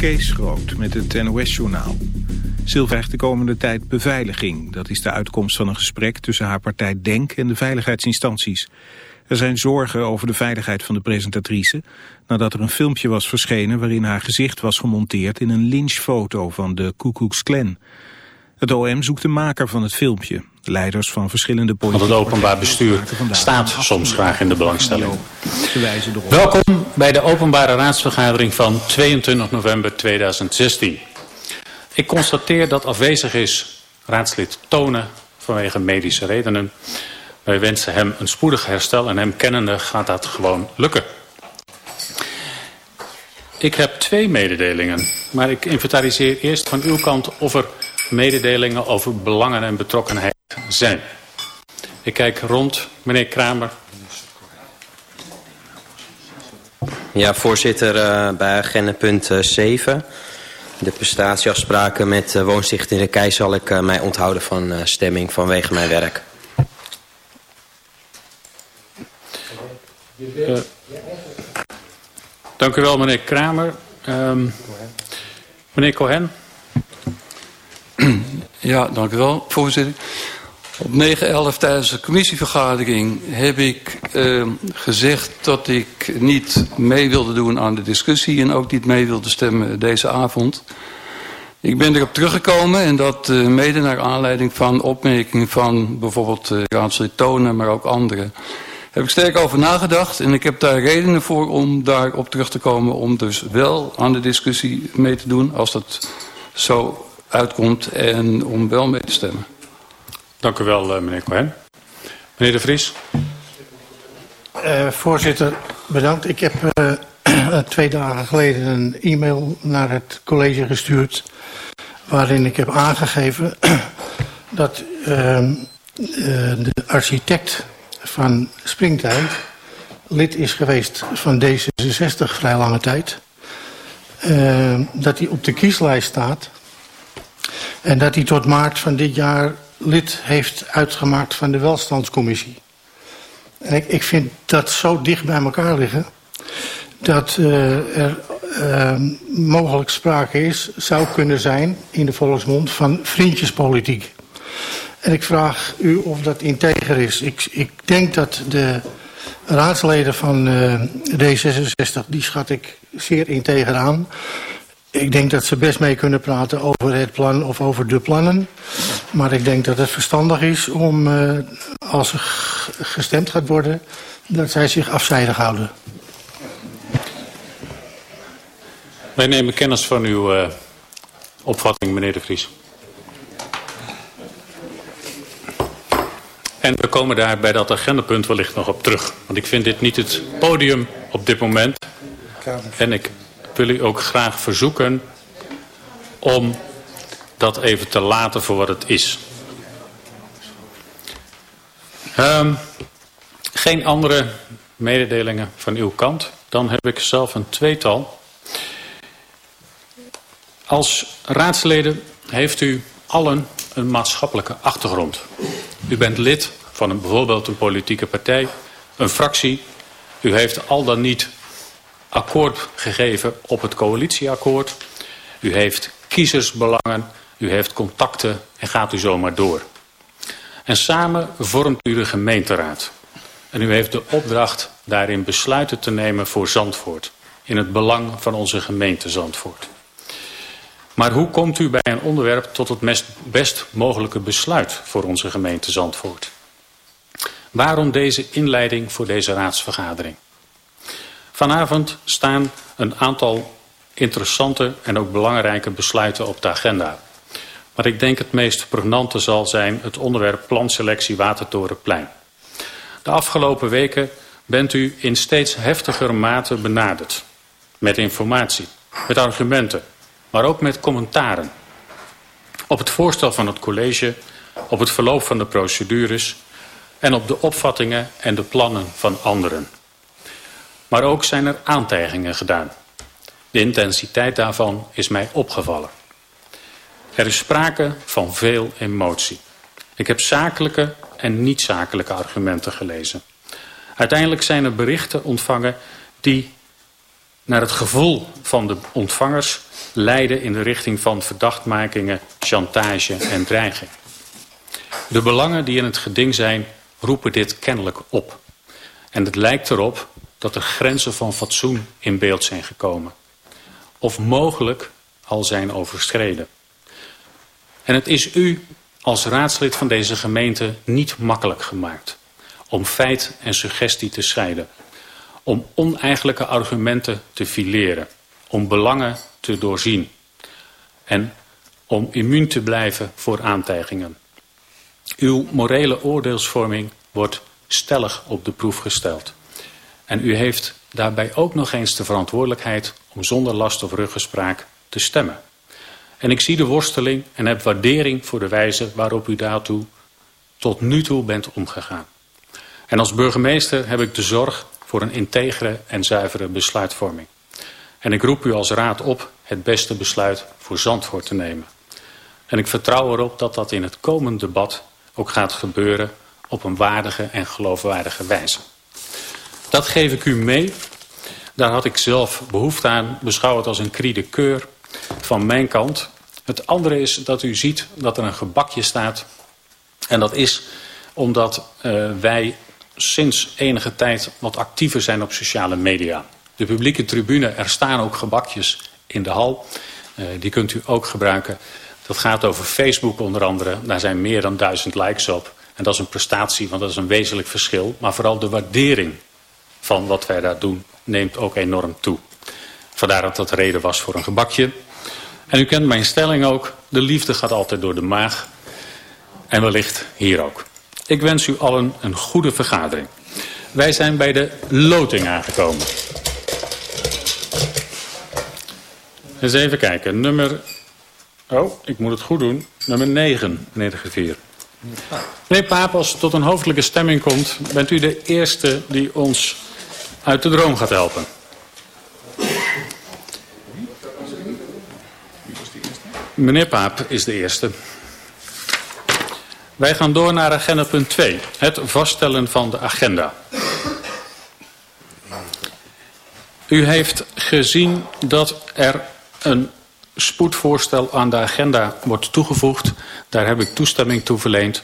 Kees Groot met het NOS-journaal. Sil krijgt de komende tijd beveiliging. Dat is de uitkomst van een gesprek tussen haar partij DENK en de veiligheidsinstanties. Er zijn zorgen over de veiligheid van de presentatrice... nadat er een filmpje was verschenen waarin haar gezicht was gemonteerd... in een lynchfoto van de Ku Klux Klan. Het OM zoekt de maker van het filmpje. Leiders van verschillende politieke... Want het openbaar bestuur staat soms graag in de belangstelling. Welkom bij de openbare raadsvergadering van 22 november 2016. Ik constateer dat afwezig is raadslid Tonen vanwege medische redenen. Wij wensen hem een spoedig herstel en hem kennende gaat dat gewoon lukken. Ik heb twee mededelingen, maar ik inventariseer eerst van uw kant of er mededelingen over belangen en betrokkenheid zijn. Ik kijk rond, meneer Kramer. Ja, voorzitter, uh, bij agenda punt uh, eh, 7. De prestatieafspraken met uh, Woonstichting de Kei zal ik mij onthouden van stemming vanwege mijn werk. dank u wel, meneer Kramer. Um, meneer Cohen. Ja, dank u wel, voorzitter. Op 9-11 tijdens de commissievergadering heb ik uh, gezegd dat ik niet mee wilde doen aan de discussie en ook niet mee wilde stemmen deze avond. Ik ben erop teruggekomen en dat uh, mede naar aanleiding van opmerkingen van bijvoorbeeld uh, raadslid Tonen, maar ook anderen. Heb ik sterk over nagedacht en ik heb daar redenen voor om daarop terug te komen om dus wel aan de discussie mee te doen als dat zo uitkomt en om wel mee te stemmen. Dank u wel, eh, meneer Cohen. Meneer De Vries. Uh, voorzitter, bedankt. Ik heb uh, twee dagen geleden een e-mail naar het college gestuurd... waarin ik heb aangegeven dat uh, de architect van Springtijd... lid is geweest van D66 vrij lange tijd... dat hij op de kieslijst staat... en dat hij tot maart van dit jaar lid heeft uitgemaakt van de welstandscommissie. En ik, ik vind dat zo dicht bij elkaar liggen... dat uh, er uh, mogelijk sprake is, zou kunnen zijn in de volksmond... van vriendjespolitiek. En ik vraag u of dat integer is. Ik, ik denk dat de raadsleden van uh, D66, die schat ik zeer integer aan... Ik denk dat ze best mee kunnen praten over het plan of over de plannen. Maar ik denk dat het verstandig is om, uh, als er gestemd gaat worden, dat zij zich afzijdig houden. Wij nemen kennis van uw uh, opvatting, meneer De Vries. En we komen daar bij dat agendapunt wellicht nog op terug. Want ik vind dit niet het podium op dit moment. En ik wil u ook graag verzoeken om dat even te laten voor wat het is. Um, geen andere mededelingen van uw kant. Dan heb ik zelf een tweetal. Als raadsleden heeft u allen een maatschappelijke achtergrond. U bent lid van een, bijvoorbeeld een politieke partij, een fractie. U heeft al dan niet akkoord gegeven op het coalitieakkoord. U heeft kiezersbelangen, u heeft contacten en gaat u zomaar door. En samen vormt u de gemeenteraad. En u heeft de opdracht daarin besluiten te nemen voor Zandvoort. In het belang van onze gemeente Zandvoort. Maar hoe komt u bij een onderwerp tot het best mogelijke besluit voor onze gemeente Zandvoort? Waarom deze inleiding voor deze raadsvergadering? Vanavond staan een aantal interessante en ook belangrijke besluiten op de agenda. Maar ik denk het meest pregnante zal zijn het onderwerp planselectie Watertorenplein. De afgelopen weken bent u in steeds heftiger mate benaderd. Met informatie, met argumenten, maar ook met commentaren. Op het voorstel van het college, op het verloop van de procedures en op de opvattingen en de plannen van anderen. Maar ook zijn er aantijgingen gedaan. De intensiteit daarvan is mij opgevallen. Er is sprake van veel emotie. Ik heb zakelijke en niet-zakelijke argumenten gelezen. Uiteindelijk zijn er berichten ontvangen die naar het gevoel van de ontvangers leiden in de richting van verdachtmakingen, chantage en dreiging. De belangen die in het geding zijn roepen dit kennelijk op. En het lijkt erop dat er grenzen van fatsoen in beeld zijn gekomen. Of mogelijk al zijn overschreden. En het is u als raadslid van deze gemeente niet makkelijk gemaakt om feit en suggestie te scheiden. Om oneigenlijke argumenten te fileren. Om belangen te doorzien. En om immuun te blijven voor aantijgingen. Uw morele oordeelsvorming wordt stellig op de proef gesteld. En u heeft daarbij ook nog eens de verantwoordelijkheid om zonder last of ruggespraak te stemmen. En ik zie de worsteling en heb waardering voor de wijze waarop u daartoe tot nu toe bent omgegaan. En als burgemeester heb ik de zorg voor een integere en zuivere besluitvorming. En ik roep u als raad op het beste besluit voor Zandvoort te nemen. En ik vertrouw erop dat dat in het komende debat ook gaat gebeuren op een waardige en geloofwaardige wijze. Dat geef ik u mee. Daar had ik zelf behoefte aan. Beschouw het als een cri de keur van mijn kant. Het andere is dat u ziet dat er een gebakje staat. En dat is omdat uh, wij sinds enige tijd wat actiever zijn op sociale media. De publieke tribune, er staan ook gebakjes in de hal. Uh, die kunt u ook gebruiken. Dat gaat over Facebook onder andere. Daar zijn meer dan duizend likes op. En dat is een prestatie, want dat is een wezenlijk verschil. Maar vooral de waardering van wat wij daar doen neemt ook enorm toe. Vandaar dat dat reden was voor een gebakje. En u kent mijn stelling ook. De liefde gaat altijd door de maag. En wellicht hier ook. Ik wens u allen een goede vergadering. Wij zijn bij de loting aangekomen. Eens even kijken. Nummer... Oh, ik moet het goed doen. Nummer 9, meneer de Gevier. Meneer Paap, als het tot een hoofdelijke stemming komt... bent u de eerste die ons uit de droom gaat helpen. Meneer Paap is de eerste. Wij gaan door naar agenda punt 2. Het vaststellen van de agenda. U heeft gezien dat er een spoedvoorstel aan de agenda wordt toegevoegd. Daar heb ik toestemming toe verleend.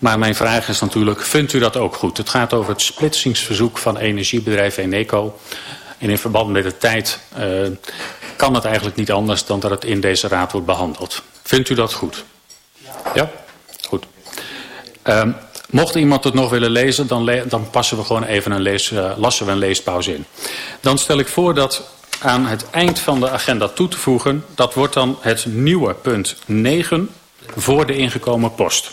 Maar mijn vraag is natuurlijk, vindt u dat ook goed? Het gaat over het splitsingsverzoek van energiebedrijf Eneco. En in verband met de tijd uh, kan het eigenlijk niet anders dan dat het in deze raad wordt behandeld. Vindt u dat goed? Ja? Goed. Um, mocht iemand het nog willen lezen, dan, dan passen we gewoon even een lees, uh, lassen we een leespauze in. Dan stel ik voor dat aan het eind van de agenda toe te voegen, dat wordt dan het nieuwe punt 9 voor de ingekomen post.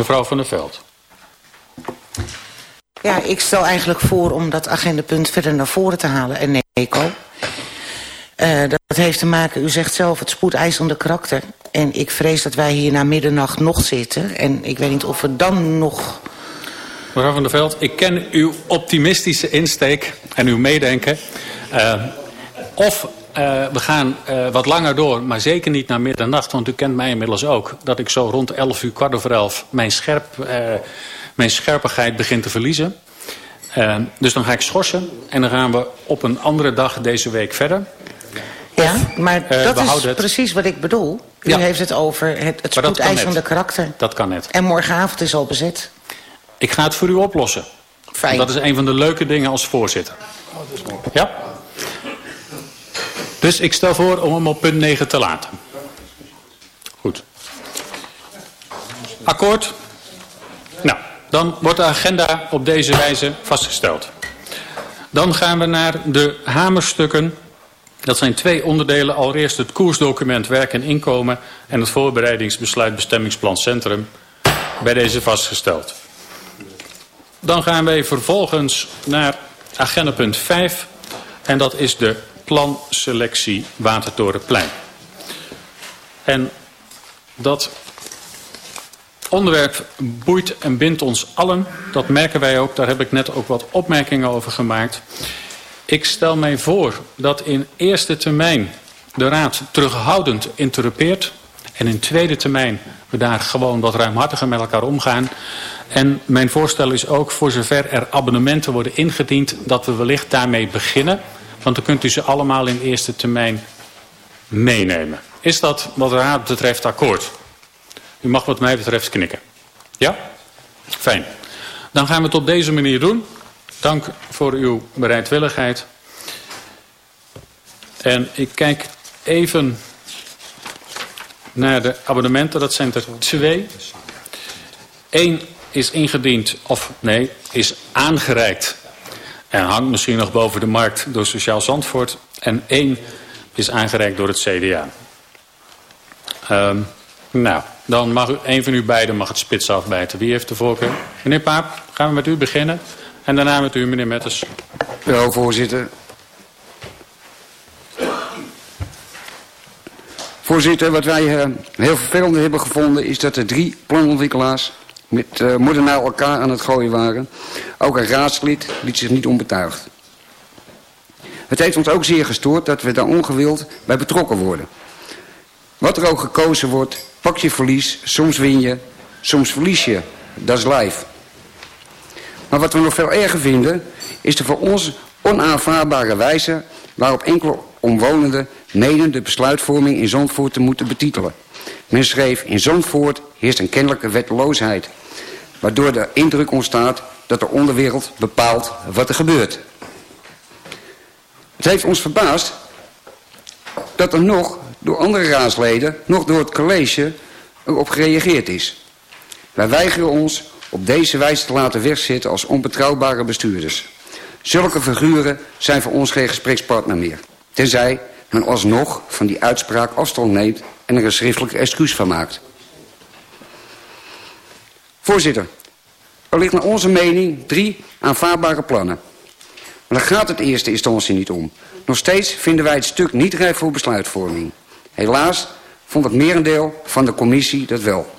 Mevrouw van der Veld. Ja, ik stel eigenlijk voor om dat agendapunt verder naar voren te halen. En Eco. Uh, dat heeft te maken, u zegt zelf, het spoedeisende karakter. En ik vrees dat wij hier na middernacht nog zitten. En ik weet niet of we dan nog... Mevrouw van der Veld, ik ken uw optimistische insteek en uw meedenken. Uh, of uh, we gaan uh, wat langer door, maar zeker niet naar middernacht. Want u kent mij inmiddels ook. Dat ik zo rond 11 uur, kwart over 11, mijn, scherp, uh, mijn scherpigheid begin te verliezen. dus dan ga ik schorsen. En dan gaan we op een andere dag deze week verder. Ja, maar dat is het... precies wat ik bedoel. U ja. heeft het over het, het spoedeisende karakter. Dat kan net. En morgenavond is al bezet. Ik ga het voor u oplossen. Fijn. Dat is een van de leuke dingen als voorzitter. Ja? Dus ik stel voor om hem op punt 9 te laten. Goed. Akkoord? Nou, dan wordt de agenda op deze wijze vastgesteld. Dan gaan we naar de hamerstukken. Dat zijn twee onderdelen. Allereerst het koersdocument werk en inkomen en het voorbereidingsbesluit bestemmingsplan centrum. Bij deze vastgesteld. Dan gaan wij vervolgens naar agenda punt 5. En dat is de planselectie Watertorenplein. En dat onderwerp boeit en bindt ons allen. Dat merken wij ook. Daar heb ik net ook wat opmerkingen over gemaakt. Ik stel mij voor dat in eerste termijn de Raad terughoudend interrupeert. En in tweede termijn we daar gewoon wat ruimhartiger met elkaar omgaan. En mijn voorstel is ook voor zover er abonnementen worden ingediend... dat we wellicht daarmee beginnen. Want dan kunt u ze allemaal in eerste termijn meenemen. Is dat wat de raad betreft akkoord? U mag wat mij betreft knikken. Ja? Fijn. Dan gaan we het op deze manier doen. Dank voor uw bereidwilligheid. En ik kijk even naar de abonnementen. Dat zijn er twee. Eén is ingediend, of nee, is aangereikt. En hangt misschien nog boven de markt door Sociaal Zandvoort. En één is aangereikt door het CDA. Um, ehm, nou, dan mag u, een van u beiden mag het spits afbijten. Wie heeft de voorkeur? Meneer Paap, gaan we met u beginnen. En daarna met u, meneer Metters. Ja, voorzitter. Voorzitter, wat wij uh, heel vervelend hebben gevonden... is dat er drie planontwikkelaars met uh, moeder naar elkaar aan het gooien waren. Ook een raadslid liet zich niet onbetuigd. Het heeft ons ook zeer gestoord dat we daar ongewild bij betrokken worden. Wat er ook gekozen wordt, pak je verlies, soms win je, soms verlies je. Dat is life. Maar wat we nog veel erger vinden, is de voor ons onaanvaardbare wijze waarop enkele omwonenden menen de besluitvorming in Zandvoort te moeten betitelen. Men schreef, in Zandvoort heerst een kennelijke wetteloosheid, waardoor de indruk ontstaat dat de onderwereld bepaalt wat er gebeurt. Het heeft ons verbaasd dat er nog door andere raadsleden, nog door het college erop gereageerd is. Wij weigeren ons op deze wijze te laten wegzitten als onbetrouwbare bestuurders. Zulke figuren zijn voor ons geen gesprekspartner meer. Tenzij men alsnog van die uitspraak afstand neemt en er een schriftelijke excuus van maakt. Voorzitter, er ligt naar onze mening drie aanvaardbare plannen. Maar daar gaat het eerste instantie niet om. Nog steeds vinden wij het stuk niet rijp voor besluitvorming. Helaas vond het merendeel van de commissie dat wel.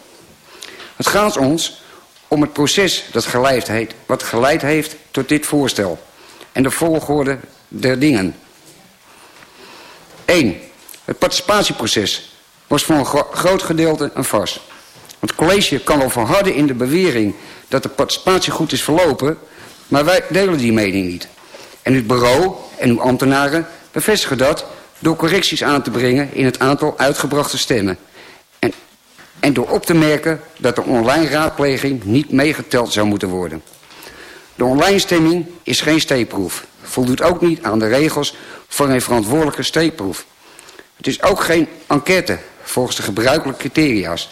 Het gaat ons om het proces dat geleid heeft, wat geleid heeft tot dit voorstel. En de volgorde der dingen. 1. Het participatieproces was voor een groot gedeelte een vast. Het college kan wel verharden in de bewering dat de participatie goed is verlopen, maar wij delen die mening niet. En het bureau en uw ambtenaren bevestigen dat door correcties aan te brengen in het aantal uitgebrachte stemmen. En, en door op te merken dat de online raadpleging niet meegeteld zou moeten worden. De online stemming is geen steekproef. Voldoet ook niet aan de regels voor een verantwoordelijke steekproef. Het is ook geen enquête volgens de gebruikelijke criteria's.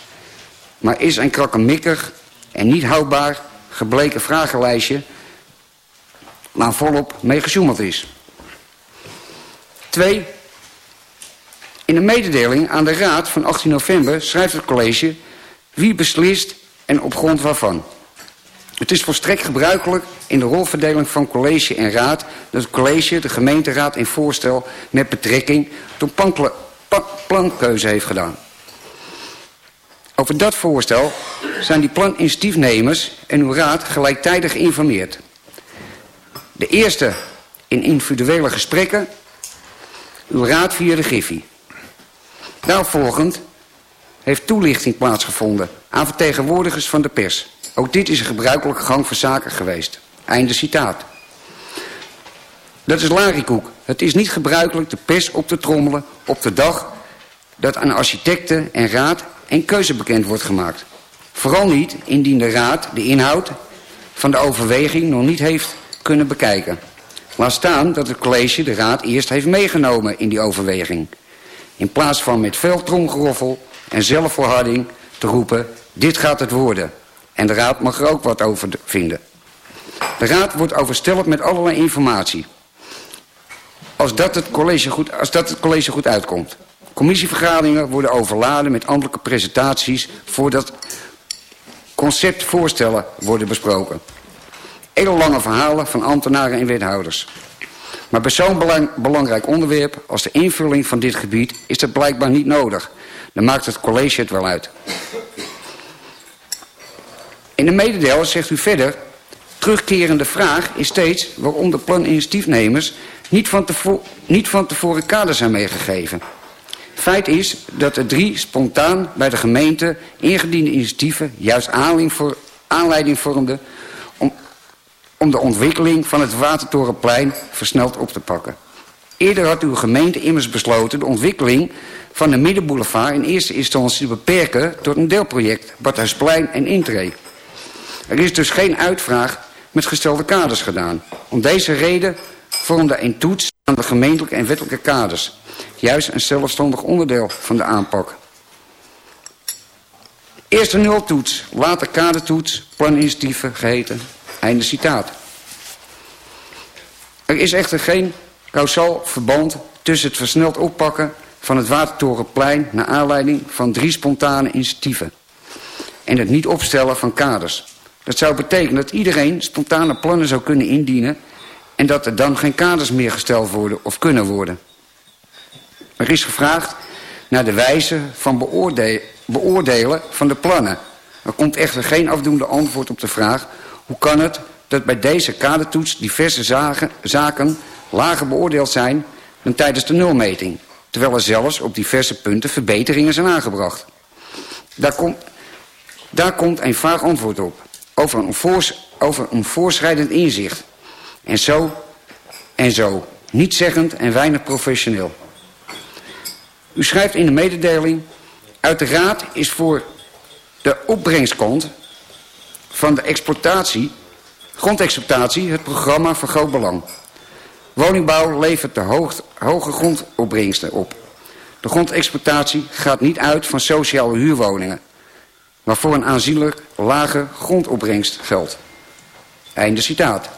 Maar is een krakkemikkig en niet houdbaar gebleken vragenlijstje waar volop mee gesjoemeld is. 2. In een mededeling aan de Raad van 18 november schrijft het college wie beslist en op grond waarvan. Het is volstrekt gebruikelijk in de rolverdeling van college en raad... dat het college de gemeenteraad in voorstel met betrekking tot plankeuze heeft gedaan. Over dat voorstel zijn die planinitiatiefnemers en uw raad gelijktijdig geïnformeerd. De eerste in individuele gesprekken, uw raad via de Griffie. Daarvolgend heeft toelichting plaatsgevonden aan vertegenwoordigers van de pers. Ook dit is een gebruikelijke gang van zaken geweest. Einde citaat. Dat is larikoek. Het is niet gebruikelijk de pers op te trommelen op de dag dat aan architecten en raad een keuze bekend wordt gemaakt. Vooral niet indien de raad de inhoud van de overweging nog niet heeft kunnen bekijken. Laat staan dat het college de raad eerst heeft meegenomen in die overweging. In plaats van met veel tromgeroffel en zelfverharding te roepen... dit gaat het worden. En de raad mag er ook wat over vinden. De raad wordt oversteld met allerlei informatie. Als dat het college goed, als dat het college goed uitkomt. Commissievergaderingen worden overladen met ambtelijke presentaties... voordat conceptvoorstellen worden besproken. Eeuwenlange verhalen van ambtenaren en wethouders. Maar bij zo'n belangrijk onderwerp als de invulling van dit gebied is dat blijkbaar niet nodig. Dan maakt het college het wel uit. In de mededeling zegt u verder... terugkerende vraag is steeds waarom de planinitiatiefnemers niet niet van tevoren kaders zijn meegegeven. Feit is dat er drie spontaan bij de gemeente ingediende initiatieven juist aanleiding, voor, aanleiding vormde om, om de ontwikkeling van het Watertorenplein versneld op te pakken. Eerder had uw gemeente immers besloten de ontwikkeling van de Middenboulevard in eerste instantie te beperken tot een deelproject, Badhuisplein en Intree. Er is dus geen uitvraag met gestelde kaders gedaan. Om deze reden vormde een toets aan de gemeentelijke en wettelijke kaders. Juist een zelfstandig onderdeel van de aanpak. Eerst een nultoets, later kadertoets, planinitiatieven geheten. Einde citaat. Er is echter geen kausaal verband tussen het versneld oppakken van het Watertorenplein... naar aanleiding van drie spontane initiatieven. En het niet opstellen van kaders. Dat zou betekenen dat iedereen spontane plannen zou kunnen indienen... en dat er dan geen kaders meer gesteld worden of kunnen worden. Er is gevraagd naar de wijze van beoordelen van de plannen. Er komt echter geen afdoende antwoord op de vraag... hoe kan het dat bij deze kadertoets diverse zaken lager beoordeeld zijn dan tijdens de nulmeting... terwijl er zelfs op diverse punten verbeteringen zijn aangebracht. Daar komt, daar komt een vaag antwoord op over een, voors, over een voorschrijdend inzicht. En zo en zo. Niet zeggend en weinig professioneel. U schrijft in de mededeling... Uit de Raad is voor de opbrengskant van de exploitatie, grondexploitatie het programma van groot belang. Woningbouw levert de hoog, hoge grondopbrengsten op. De grondexploitatie gaat niet uit van sociale huurwoningen waarvoor een aanzienlijk lage grondopbrengst geldt. Einde citaat.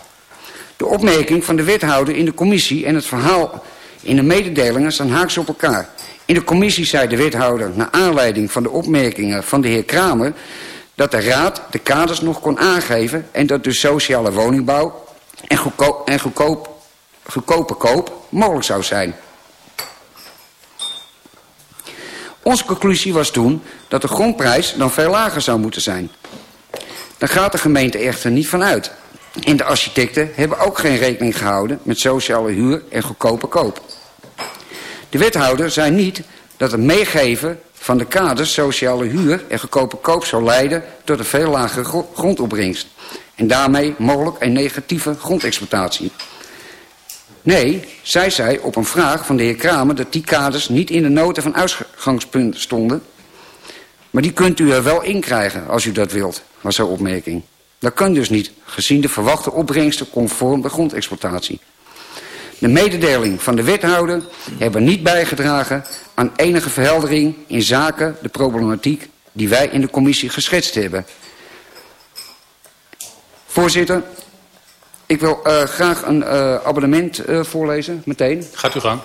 De opmerking van de wethouder in de commissie en het verhaal in de mededelingen staan haaks op elkaar. In de commissie zei de wethouder, naar aanleiding van de opmerkingen van de heer Kramer... dat de raad de kaders nog kon aangeven en dat dus sociale woningbouw en, goedkoop, en goedkoop, goedkope koop mogelijk zou zijn. Onze conclusie was toen dat de grondprijs dan veel lager zou moeten zijn. Daar gaat de gemeente echter niet van uit. En de architecten hebben ook geen rekening gehouden met sociale huur en goedkope koop. De wethouder zei niet dat het meegeven van de kaders sociale huur en goedkope koop zou leiden tot een veel lagere grondopbrengst. En daarmee mogelijk een negatieve grondexploitatie. Nee, zij zei op een vraag van de heer Kramer dat die kaders niet in de noten van uitgangspunt stonden. Maar die kunt u er wel in krijgen als u dat wilt, was haar opmerking. Dat kan dus niet, gezien de verwachte opbrengsten conform de grondexploitatie. De mededeling van de wethouder hebben niet bijgedragen aan enige verheldering in zaken de problematiek die wij in de commissie geschetst hebben. Voorzitter, ik wil uh, graag een uh, abonnement uh, voorlezen, meteen. Gaat u gang.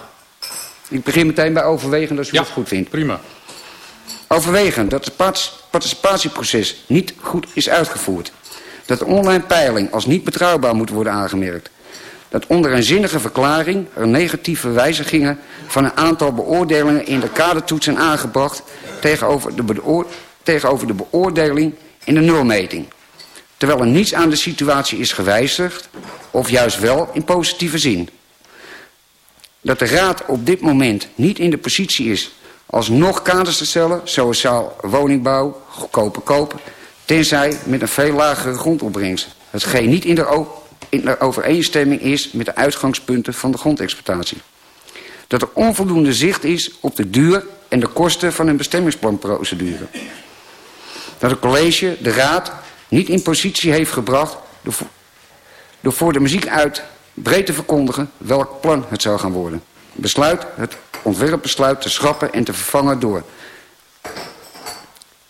Ik begin meteen bij overwegen als u ja, het goed vindt. prima. Overwegen dat het participatieproces niet goed is uitgevoerd. Dat de online peiling als niet betrouwbaar moet worden aangemerkt. Dat onder een zinnige verklaring er negatieve wijzigingen van een aantal beoordelingen in de kadertoets zijn aangebracht tegenover de, tegenover de beoordeling in de nulmeting terwijl er niets aan de situatie is gewijzigd, of juist wel in positieve zin. Dat de Raad op dit moment niet in de positie is alsnog kaders te stellen, sociaal woningbouw, goedkope kopen, tenzij met een veel lagere grondopbrengst. Hetgeen niet in de, in overeenstemming is met de uitgangspunten van de grondexploitatie. Dat er onvoldoende zicht is op de duur en de kosten van een bestemmingsplanprocedure. Dat het college, de raad niet in positie heeft gebracht door, door voor de muziek uit breed te verkondigen welk plan het zou gaan worden. Besluit het ontwerpbesluit te schrappen en te vervangen door.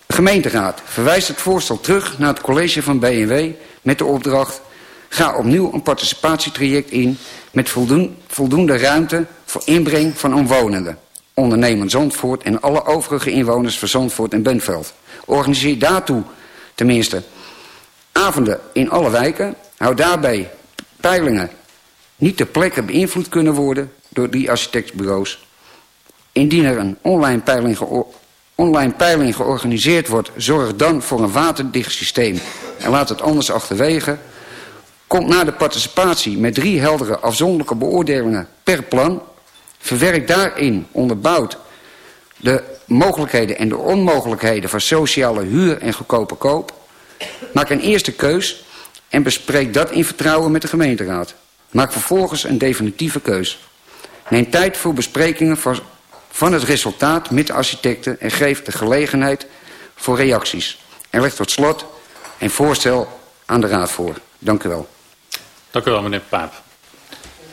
De gemeenteraad verwijst het voorstel terug naar het college van BNW met de opdracht... ga opnieuw een participatietraject in met voldoende ruimte voor inbreng van omwonenden. Ondernemen Zandvoort en alle overige inwoners van Zandvoort en Benveld. Organiseer daartoe tenminste avonden in alle wijken. Houd daarbij peilingen niet ter plekke beïnvloed kunnen worden door die architectbureaus. Indien er een online peiling, online peiling georganiseerd wordt, zorg dan voor een waterdicht systeem. En laat het anders achterwege. Komt na de participatie met drie heldere afzonderlijke beoordelingen per plan. Verwerk daarin onderbouwd de mogelijkheden en de onmogelijkheden van sociale huur en goedkope koop Maak een eerste keus en bespreek dat in vertrouwen met de gemeenteraad. Maak vervolgens een definitieve keus. Neem tijd voor besprekingen van het resultaat met de architecten... en geef de gelegenheid voor reacties. En leg tot slot een voorstel aan de raad voor. Dank u wel. Dank u wel, meneer Paap.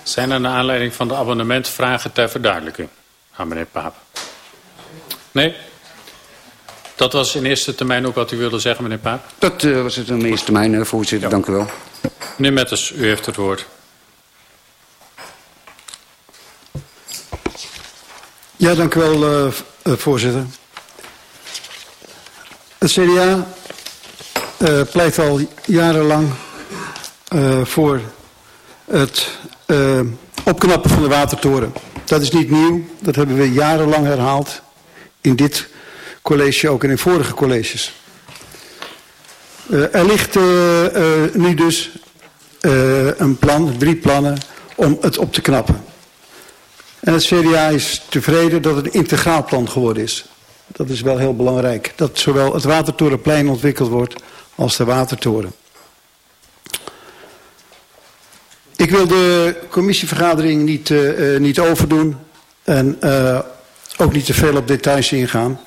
Zijn er naar aanleiding van de abonnement vragen ter verduidelijking aan meneer Paap? Nee? Dat was in eerste termijn ook wat u wilde zeggen, meneer Paap? Dat uh, was het in eerste termijn, uh, voorzitter. Ja. Dank u wel. Meneer Metters, u heeft het woord. Ja, dank u wel, uh, voorzitter. Het CDA pleit al jarenlang voor het opknappen van de watertoren. Dat is niet nieuw, dat hebben we jarenlang herhaald in dit college ook en in vorige colleges. Uh, er ligt nu dus een plan, drie plannen, om het op te knappen. En het CDA is tevreden dat het een integraal plan geworden is. Dat is wel heel belangrijk. Dat zowel het Watertorenplein ontwikkeld wordt als de Watertoren. Ik wil de commissievergadering niet, niet overdoen en ook niet te veel op details ingaan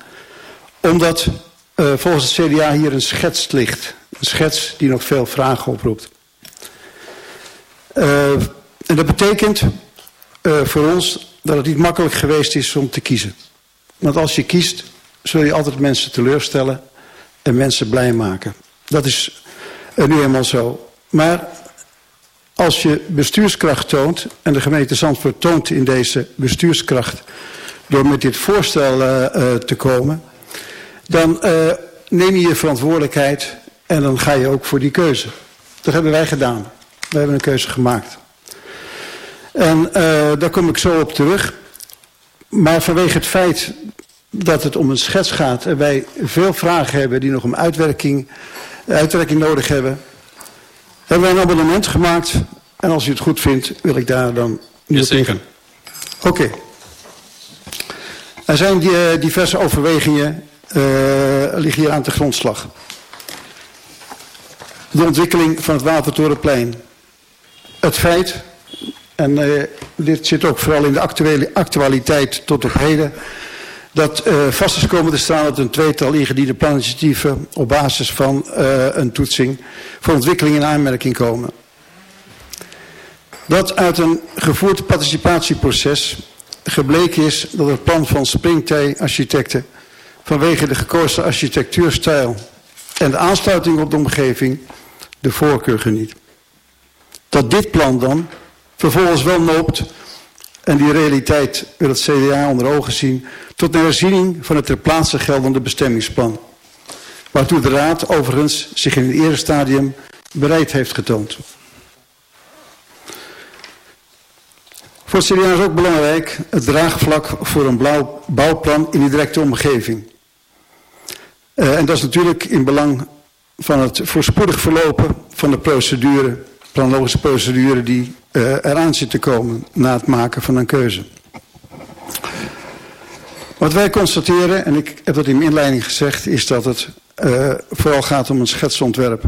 omdat volgens het CDA hier een schets ligt. Een schets die nog veel vragen oproept. En dat betekent voor ons dat het niet makkelijk geweest is om te kiezen. Want als je kiest, zul je altijd mensen teleurstellen en mensen blij maken. Dat is nu eenmaal zo. Maar als je bestuurskracht toont, en de gemeente Zandvoort toont in deze bestuurskracht... door met dit voorstel te komen dan uh, neem je je verantwoordelijkheid en dan ga je ook voor die keuze. Dat hebben wij gedaan. We hebben een keuze gemaakt. En daar kom ik zo op terug. Maar vanwege het feit dat het om een schets gaat en wij veel vragen hebben die nog om uitwerking, uitwerking nodig hebben, hebben wij een abonnement gemaakt. En als u het goed vindt, wil ik daar dan nu op ingaan. Oké. Okay. Er zijn die, diverse overwegingen uh, liggen hier aan de grondslag. De ontwikkeling van het Watertorenplein. Het feit, en uh, dit zit ook vooral in de actuele actualiteit tot op heden, dat uh, vast is komen te staan dat een tweetal ingediende planinitiatieven op basis van uh, een toetsing voor ontwikkeling in aanmerking komen. Dat uit een gevoerd participatieproces gebleken is dat het plan van Springtij architecten vanwege de gekozen architectuurstijl en de aansluiting op de omgeving de voorkeur geniet. Dat dit plan dan vervolgens wel loopt en die realiteit wil het CDA onder ogen zien tot een herziening van het ter plaatse geldende bestemmingsplan. Waartoe de Raad overigens zich in het eerste stadium bereid heeft getoond. Voor het CDA is ook belangrijk het draagvlak voor een blauw bouwplan in de directe omgeving. Uh, en dat is natuurlijk in belang van het voorspoedig verlopen van de procedure, planologische procedure die uh, eraan zit te komen na het maken van een keuze. Wat wij constateren, en ik heb dat in mijn inleiding gezegd, is dat het uh, vooral gaat om een schetsontwerp.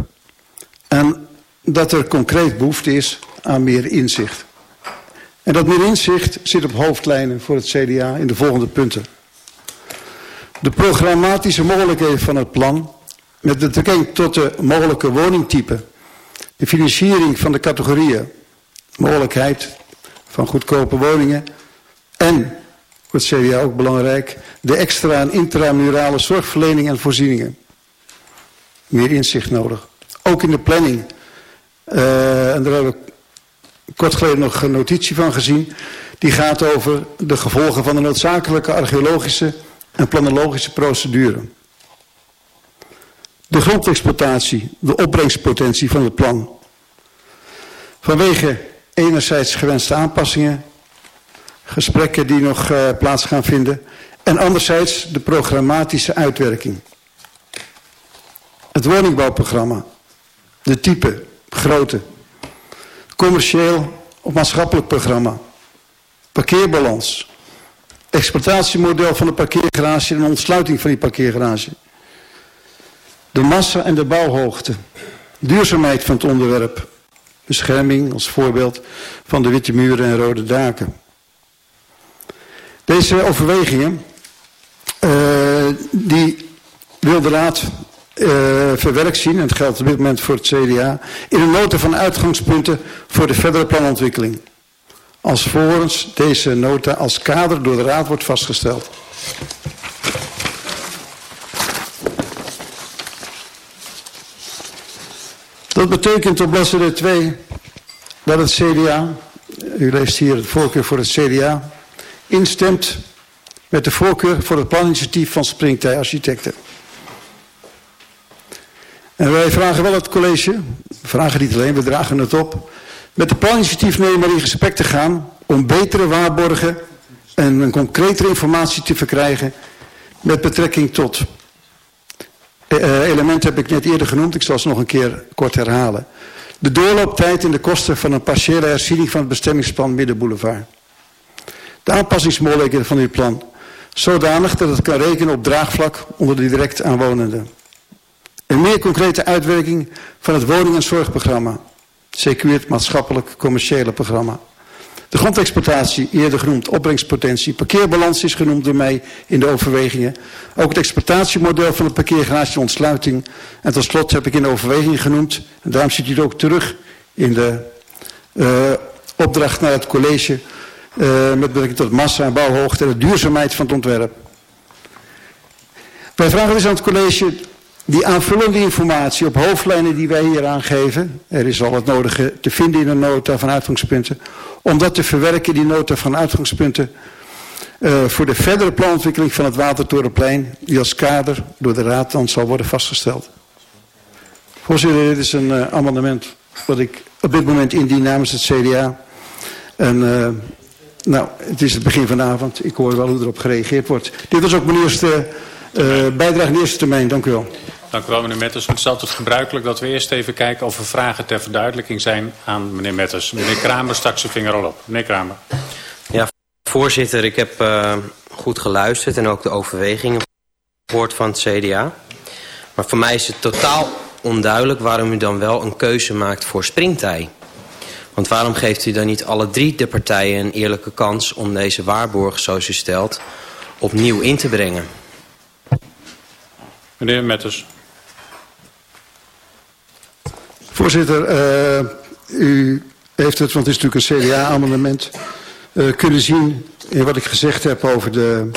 En dat er concreet behoefte is aan meer inzicht. En dat meer inzicht zit op hoofdlijnen voor het CDA in de volgende punten. De programmatische mogelijkheden van het plan, met betrekking tot de mogelijke woningtypen, de financiering van de categorieën, mogelijkheid van goedkope woningen en, voor het CDA ook belangrijk, de extra en intramurale zorgverlening en voorzieningen. Meer inzicht nodig. Ook in de planning. Uh, en daar hebben we kort geleden nog een notitie van gezien. Die gaat over de gevolgen van de noodzakelijke archeologische en planologische procedure. De grondexploitatie, de opbrengstpotentie van het plan. Vanwege enerzijds gewenste aanpassingen, gesprekken die nog uh, plaats gaan vinden, en anderzijds de programmatische uitwerking. Het woningbouwprogramma, de type, grootte, commercieel of maatschappelijk programma, parkeerbalans, exploitatiemodel van de parkeergarage en ontsluiting van die parkeergarage. De massa en de bouwhoogte. Duurzaamheid van het onderwerp. Bescherming als voorbeeld van de witte muren en rode daken. Deze overwegingen, uh, die wil de Raad uh, verwerkt zien, en het geldt op dit moment voor het CDA, in een nota van uitgangspunten voor de verdere planontwikkeling. Als volgens deze nota als kader door de Raad wordt vastgesteld. Dat betekent op bladzijde 2 dat het CDA, u leest hier het voorkeur voor het CDA, instemt met de voorkeur voor het planinitiatief van Springtij Architecten. En wij vragen wel het college, we vragen niet alleen, we dragen het op, met de planinitiatiefnemer in gesprek te gaan om betere waarborgen en een concretere informatie te verkrijgen met betrekking tot elementen heb ik net eerder genoemd, ik zal ze nog een keer kort herhalen. De doorlooptijd en de kosten van een partiële herziening van het bestemmingsplan Middenboulevard. De aanpassingsmogelijkheden van dit plan. Zodanig dat het kan rekenen op draagvlak onder de direct aanwonenden. Een meer concrete uitwerking van het woning- en zorgprogramma. CQ maatschappelijk commerciële programma. De grondexploitatie, eerder genoemd opbrengstpotentie. Parkeerbalans is genoemd door mij in de overwegingen. Ook het exploitatiemodel van de parkeergarage ontsluiting. En tot slot heb ik in de overwegingen genoemd. En daarom zit u ook terug in de uh, opdracht naar het college. Uh, met betrekking tot massa en bouwhoogte en de duurzaamheid van het ontwerp. Wij vragen dus aan het college die aanvullende informatie op hoofdlijnen die wij hier aangeven, er is al het nodige te vinden in een nota van uitgangspunten, om dat te verwerken, die nota van uitgangspunten, uh, voor de verdere planontwikkeling van het Watertorenplein, die als kader door de Raad dan zal worden vastgesteld. Voorzitter, dit is een uh, amendement wat ik op dit moment indien namens het CDA. En uh, nou, het is het begin van de avond. Ik hoor wel hoe erop gereageerd wordt. Dit was ook mijn eerste bijdrage in eerste termijn. Dank u wel. Dank u wel, meneer Metters. Het is altijd gebruikelijk dat we eerst even kijken of er vragen ter verduidelijking zijn aan meneer Metters. Meneer Kramer stak zijn vinger al op. Meneer Kramer. Ja, voorzitter, ik heb uh, goed geluisterd en ook de overwegingen gehoord van het CDA. Maar voor mij is het totaal onduidelijk waarom u dan wel een keuze maakt voor springtij. Want waarom geeft u dan niet alle drie de partijen een eerlijke kans om deze waarborg, zoals u stelt, opnieuw in te brengen? Meneer Metters. Voorzitter, uh, u heeft het, want het is natuurlijk een CDA-amendement, uh, kunnen zien in wat ik gezegd heb over de,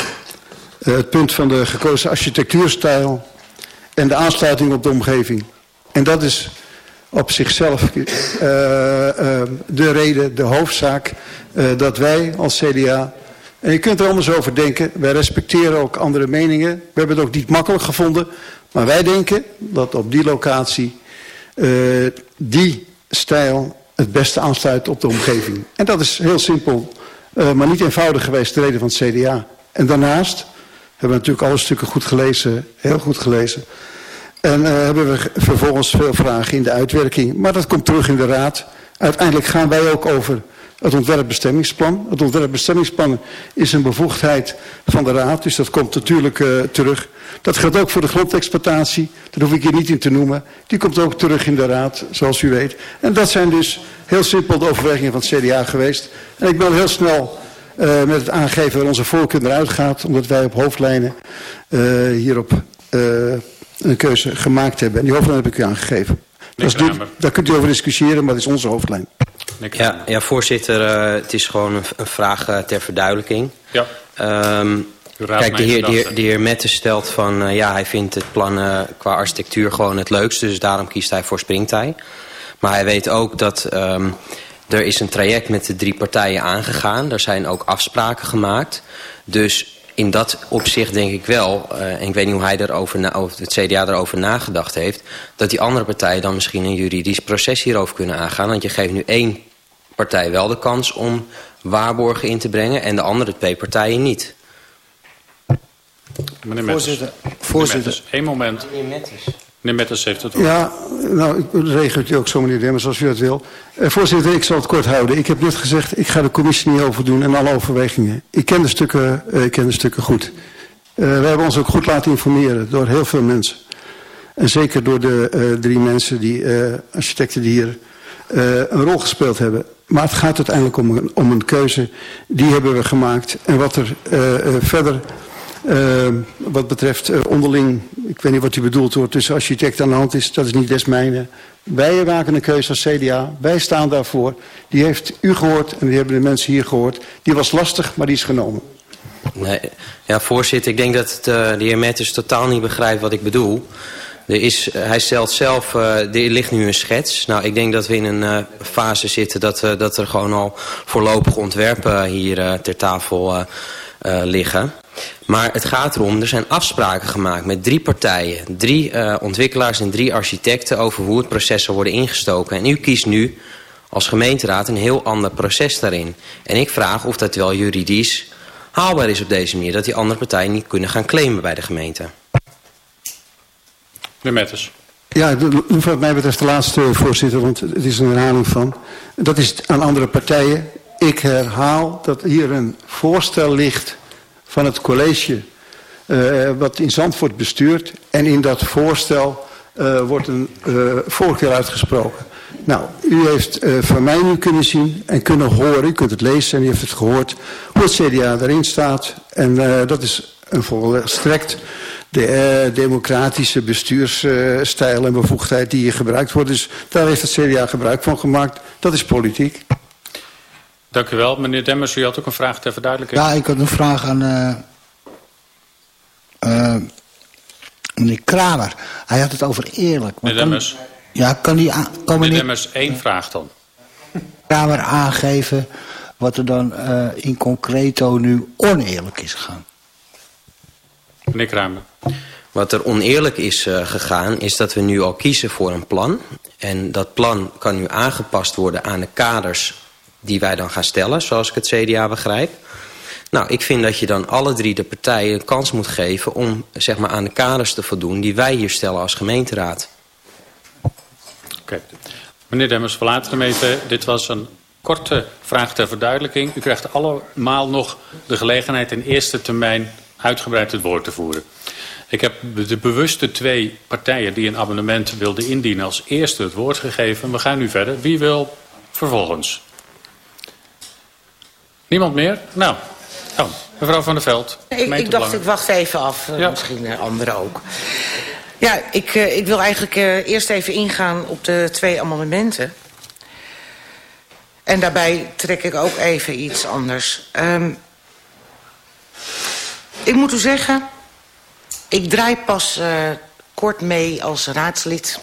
uh, het punt van de gekozen architectuurstijl en de aansluiting op de omgeving. En dat is op zichzelf de reden, de hoofdzaak, dat wij als CDA en je kunt er anders over denken. Wij respecteren ook andere meningen. We hebben het ook niet makkelijk gevonden. Maar wij denken dat op die locatie uh, die stijl het beste aansluit op de omgeving. En dat is heel simpel, uh, maar niet eenvoudig geweest, de reden van het CDA. En daarnaast hebben we natuurlijk alle stukken goed gelezen, heel goed gelezen. En uh, hebben we vervolgens veel vragen in de uitwerking. Maar dat komt terug in de raad. Uiteindelijk gaan wij ook over het ontwerpbestemmingsplan. Het ontwerpbestemmingsplan is een bevoegdheid van de Raad, dus dat komt natuurlijk uh, terug. Dat geldt ook voor de grondexploitatie, daar hoef ik hier niet in te noemen. Die komt ook terug in de Raad, zoals u weet. En dat zijn dus heel simpel de overwegingen van het CDA geweest. En ik ben heel snel uh, met het aangeven waar onze voorkeur eruit gaat, omdat wij op hoofdlijnen uh, hierop een keuze gemaakt hebben. En die hoofdlijn heb ik u aangegeven. Dus daar kunt u over discussiëren, maar dat is onze hoofdlijn. Ja, ja voorzitter, uh, het is gewoon een, een vraag uh, ter verduidelijking. Ja. Um, kijk, de heer, de, heer, de heer Mettes stelt van, uh, ja, hij vindt het plan qua architectuur gewoon het leukste, dus daarom kiest hij voor springtij. Maar hij weet ook dat um, er is een traject met de drie partijen aangegaan. Er zijn ook afspraken gemaakt. Dus in dat opzicht denk ik wel, uh, en ik weet niet hoe hij erover na, of het CDA erover nagedacht heeft, dat die andere partijen dan misschien een juridisch proces hierover kunnen aangaan. Want je geeft nu één partij wel de kans om waarborgen in te brengen en de andere twee partijen niet. Meneer Voorzitter. Voorzitter. Eén moment. Meneer Metters. Meneer Metters heeft het woord. Ja, nou, ik regel het u ook zo, meneer Demmers, als u dat wil. Uh, voorzitter, ik zal het kort houden. Ik heb net gezegd, ik ga de commissie niet overdoen en alle overwegingen. Ik ken de stukken, uh, ik ken de stukken goed. Uh, we hebben ons ook goed laten informeren door heel veel mensen. En zeker door de drie mensen, die architecten die hier een rol gespeeld hebben. Maar het gaat uiteindelijk om een, om een keuze. Die hebben we gemaakt. En wat er verder uh, wat betreft onderling, ik weet niet wat u bedoelt hoor, tussen architect aan de hand is, dat is niet des mijne. Wij maken een keuze als CDA, wij staan daarvoor. Die heeft u gehoord en die hebben de mensen hier gehoord. Die was lastig, maar die is genomen. Nee, ja, voorzitter, ik denk dat de heer Metters totaal niet begrijpt wat ik bedoel. Er is, hij stelt zelf, uh, er ligt nu een schets. Nou, ik denk dat we in een uh, fase zitten dat, uh, dat er gewoon al voorlopige ontwerpen hier ter tafel liggen. Maar het gaat erom, er zijn afspraken gemaakt met drie partijen. Drie ontwikkelaars en drie architecten over hoe het proces zal worden ingestoken. En u kiest nu als gemeenteraad een heel ander proces daarin. En ik vraag of dat wel juridisch haalbaar is op deze manier. Dat die andere partijen niet kunnen gaan claimen bij de gemeente. Meneer Metters. Ja, wat mij betreft de laatste voorzitter, want het is een herhaling van. Dat is aan andere partijen. Ik herhaal dat hier een voorstel ligt van het college uh, wat in Zandvoort bestuurt. En in dat voorstel uh, wordt een uh, voorkeur uitgesproken. Nou, u heeft van mij nu kunnen zien en kunnen horen, u kunt het lezen en u heeft het gehoord, hoe het CDA daarin staat. En dat is een volstrekt de democratische bestuursstijl en bevoegdheid die hier gebruikt wordt. Dus daar heeft het CDA gebruik van gemaakt. Dat is politiek. Dank u wel. Meneer Demmers, u had ook een vraag ter verduidelijking. Ja, ik had een vraag aan uh, uh, meneer Kramer. Hij had het over eerlijk. Meneer Demmers. Ja, kan die kan meneer Demmers, één vraag dan. Kramer aangeven wat er dan uh, in concreto nu oneerlijk is gegaan. Meneer Kramer. Wat er oneerlijk is uh, gegaan is dat we nu al kiezen voor een plan. En dat plan kan nu aangepast worden aan de kaders die wij dan gaan stellen, zoals ik het CDA begrijp. Nou, ik vind dat je dan alle drie de partijen een kans moet geven... om zeg maar, aan de kaders te voldoen die wij hier stellen als gemeenteraad. Oké. Okay. Meneer Demmers, verlaten ermee. Dit was een korte vraag ter verduidelijking. U krijgt allemaal nog de gelegenheid in eerste termijn uitgebreid het woord te voeren. Ik heb de bewuste twee partijen die een abonnement wilden indienen als eerste het woord gegeven. We gaan nu verder. Wie wil vervolgens? Niemand meer? Nou, oh, mevrouw Van der Veld. Ik, ik dacht, ik wacht even af. Ja. Misschien uh, anderen ook. Ja, ik, uh, ik wil eigenlijk eerst even ingaan op de twee amendementen. En daarbij trek ik ook even iets anders. Um, ik moet u zeggen, ik draai pas kort mee als raadslid.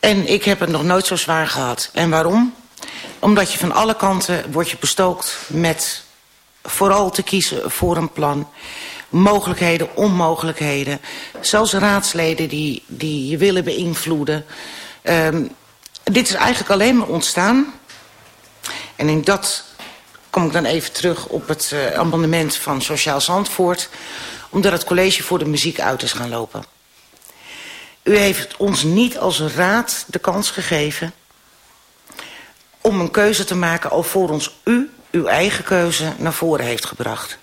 En ik heb het nog nooit zo zwaar gehad. En waarom? Omdat je van alle kanten wordt je bestookt met vooral te kiezen voor een plan. Mogelijkheden, onmogelijkheden. Zelfs raadsleden die, die je willen beïnvloeden. Um, dit is eigenlijk alleen maar ontstaan. En in dat kom ik dan even terug op het uh, amendement van Sociaal Zandvoort. Omdat het college voor de muziek uit is gaan lopen. U heeft ons niet als raad de kans gegeven om een keuze te maken alvorens u uw eigen keuze naar voren heeft gebracht.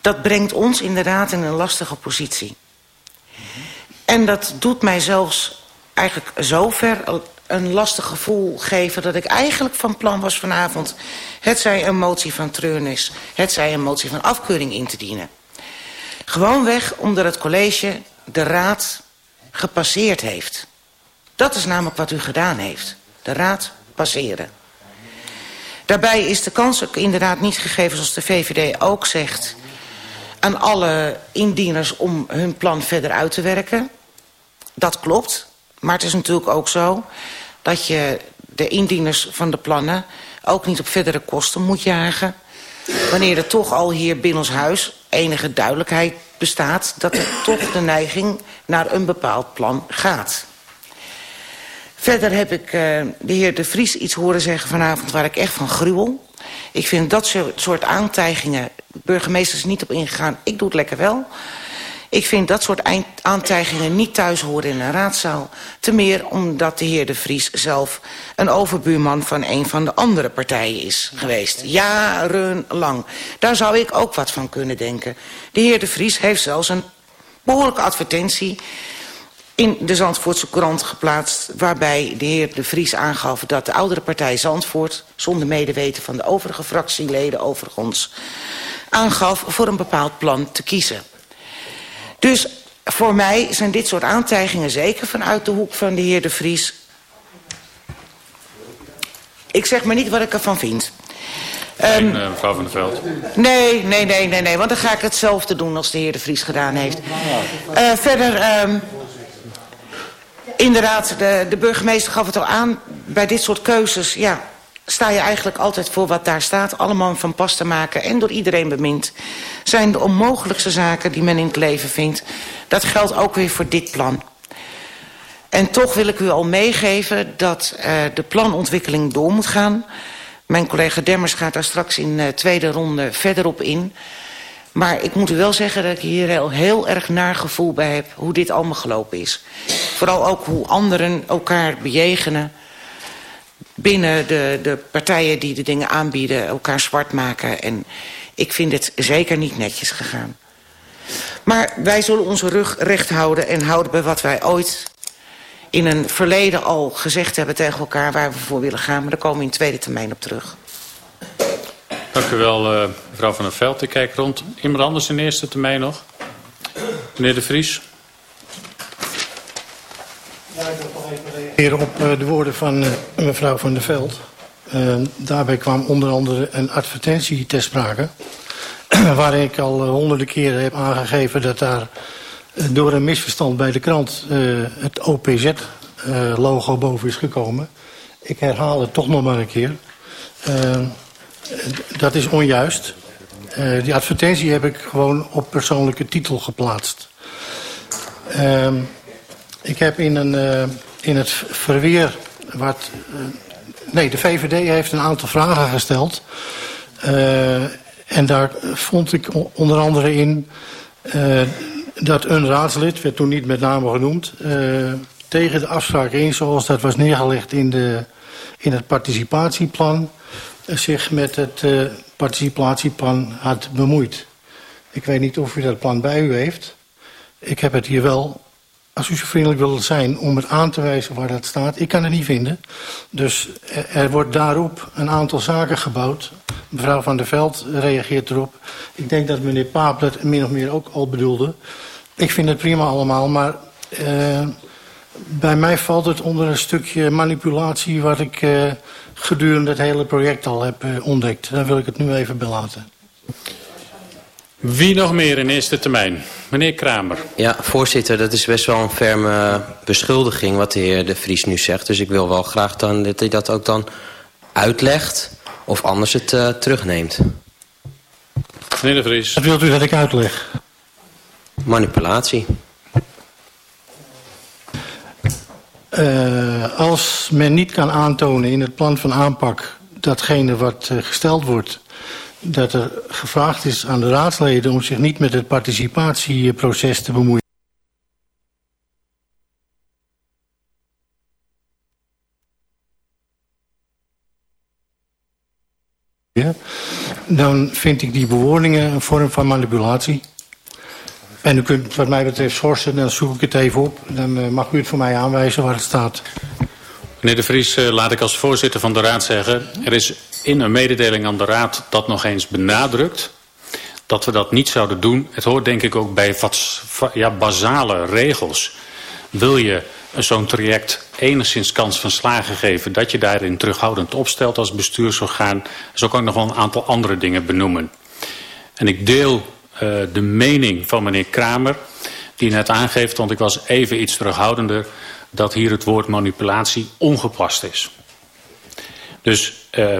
Dat brengt ons inderdaad in een lastige positie. En dat doet mij zelfs eigenlijk zover een lastig gevoel geven... dat ik eigenlijk van plan was vanavond... het zij een motie van treurnis, het zij een motie van afkeuring in te dienen. Gewoonweg omdat het college de raad gepasseerd heeft. Dat is namelijk wat u gedaan heeft. De raad passeren. Daarbij is de kans ook inderdaad niet gegeven, zoals de VVD ook zegt... aan alle indieners om hun plan verder uit te werken. Dat klopt. Maar het is natuurlijk ook zo dat je de indieners van de plannen... ook niet op verdere kosten moet jagen... wanneer er toch al hier binnen ons huis enige duidelijkheid bestaat... dat er toch de neiging naar een bepaald plan gaat. Verder heb ik uh, de heer De Vries iets horen zeggen vanavond waar ik echt van gruwel. Ik vind dat soort aantijgingen, burgemeesters niet op ingegaan. Ik doe het lekker wel. Ik vind dat soort aantijgingen niet thuis horen in een raadzaal. Te meer omdat de heer De Vries zelf een overbuurman van een van de andere partijen is geweest. Jarenlang. Daar zou ik ook wat van kunnen denken. De heer De Vries heeft zelfs een behoorlijke advertentie in de Zandvoortse krant geplaatst... waarbij de heer De Vries aangaf dat de oudere partij Zandvoort... zonder medeweten van de overige fractieleden overigens... aangaf voor een bepaald plan te kiezen. Dus voor mij zijn dit soort aantijgingen zeker vanuit de hoek van de heer De Vries... Ik zeg maar niet wat ik ervan vind. Um, nee, mevrouw van der Veld. Nee, nee, nee, nee, nee, want dan ga ik hetzelfde doen als de heer De Vries gedaan heeft. Uh, verder, um, inderdaad, de, de burgemeester gaf het al aan. Bij dit soort keuzes, ja, sta je eigenlijk altijd voor wat daar staat. Allemaal van pas te maken en door iedereen bemind. Zijn de onmogelijkste zaken die men in het leven vindt. Dat geldt ook weer voor dit plan. En toch wil ik u al meegeven dat uh, de planontwikkeling door moet gaan. Mijn collega Demmers gaat daar straks in de uh, tweede ronde verder op in. Maar ik moet u wel zeggen dat ik hier heel, heel erg naar gevoel bij heb hoe dit allemaal gelopen is. Vooral ook hoe anderen elkaar bejegenen binnen de, de partijen die de dingen aanbieden, elkaar zwart maken. En ik vind het zeker niet netjes gegaan. Maar wij zullen onze rug recht houden en houden bij wat wij ooit in een verleden al gezegd hebben tegen elkaar waar we voor willen gaan. Maar daar komen we in tweede termijn op terug. Dank u wel, uh, mevrouw Van der Veld. Ik kijk rond. Iemand anders in eerste termijn nog? Meneer De Vries. Ja, ik wil nog even reageren op uh, de woorden van uh, mevrouw Van der Veld. daarbij kwam onder andere een advertentie ter sprake. waar ik al honderden keren heb aangegeven dat daar door een misverstand bij de krant het OPZ-logo boven is gekomen. Ik herhaal het toch nog maar een keer. Dat is onjuist. die advertentie heb ik gewoon op persoonlijke titel geplaatst. Ehm, ik heb in, een, in het verweer... Wat, nee, de VVD heeft een aantal vragen gesteld. en daar vond ik onder andere in dat een raadslid, werd toen niet met name genoemd... Tegen de afspraak in, zoals dat was neergelegd in, de, in het participatieplan... Zich met het participatieplan had bemoeid. Ik weet niet of u dat plan bij u heeft. Ik heb het hier wel, als u zo vriendelijk wilt zijn... om het aan te wijzen waar dat staat. Ik kan het niet vinden. Dus er, er wordt daarop een aantal zaken gebouwd. Mevrouw Van der Veld reageert erop. Ik denk dat meneer Paap dat min of meer ook al bedoelde... Ik vind het prima allemaal, maar uh, bij mij valt het onder een stukje manipulatie... wat ik uh, gedurende het hele project al heb ontdekt. Daar wil ik het nu even belaten. Wie nog meer in eerste termijn? Meneer Kramer. Ja, voorzitter, dat is best wel een ferme beschuldiging wat de heer De Vries nu zegt. Dus ik wil wel graag dan dat hij dat ook dan uitlegt of anders het uh, terugneemt. Meneer De Vries. Wat wilt u dat ik uitleg? Manipulatie. Uh, als men niet kan aantonen in het plan van aanpak datgene wat uh, gesteld wordt... dat er gevraagd is aan de raadsleden om zich niet met het participatieproces te bemoeien... Dan vind ik die bewoordingen een vorm van manipulatie. En u kunt wat mij betreft schorsen, dan zoek ik het even op. Dan uh, mag u het voor mij aanwijzen waar het staat. Meneer De Vries, uh, laat ik als voorzitter van de Raad zeggen... er is in een mededeling aan de Raad dat nog eens benadrukt... dat we dat niet zouden doen. Het hoort denk ik ook bij wat ja, basale regels. Wil je zo'n traject enigszins kans van slagen geven... dat je daarin terughoudend opstelt als bestuursorgaan... zo kan ik nog wel een aantal andere dingen benoemen. En ik deel uh, de mening van meneer Kramer... die net aangeeft, want ik was even iets terughoudender... dat hier het woord manipulatie ongepast is. Dus uh,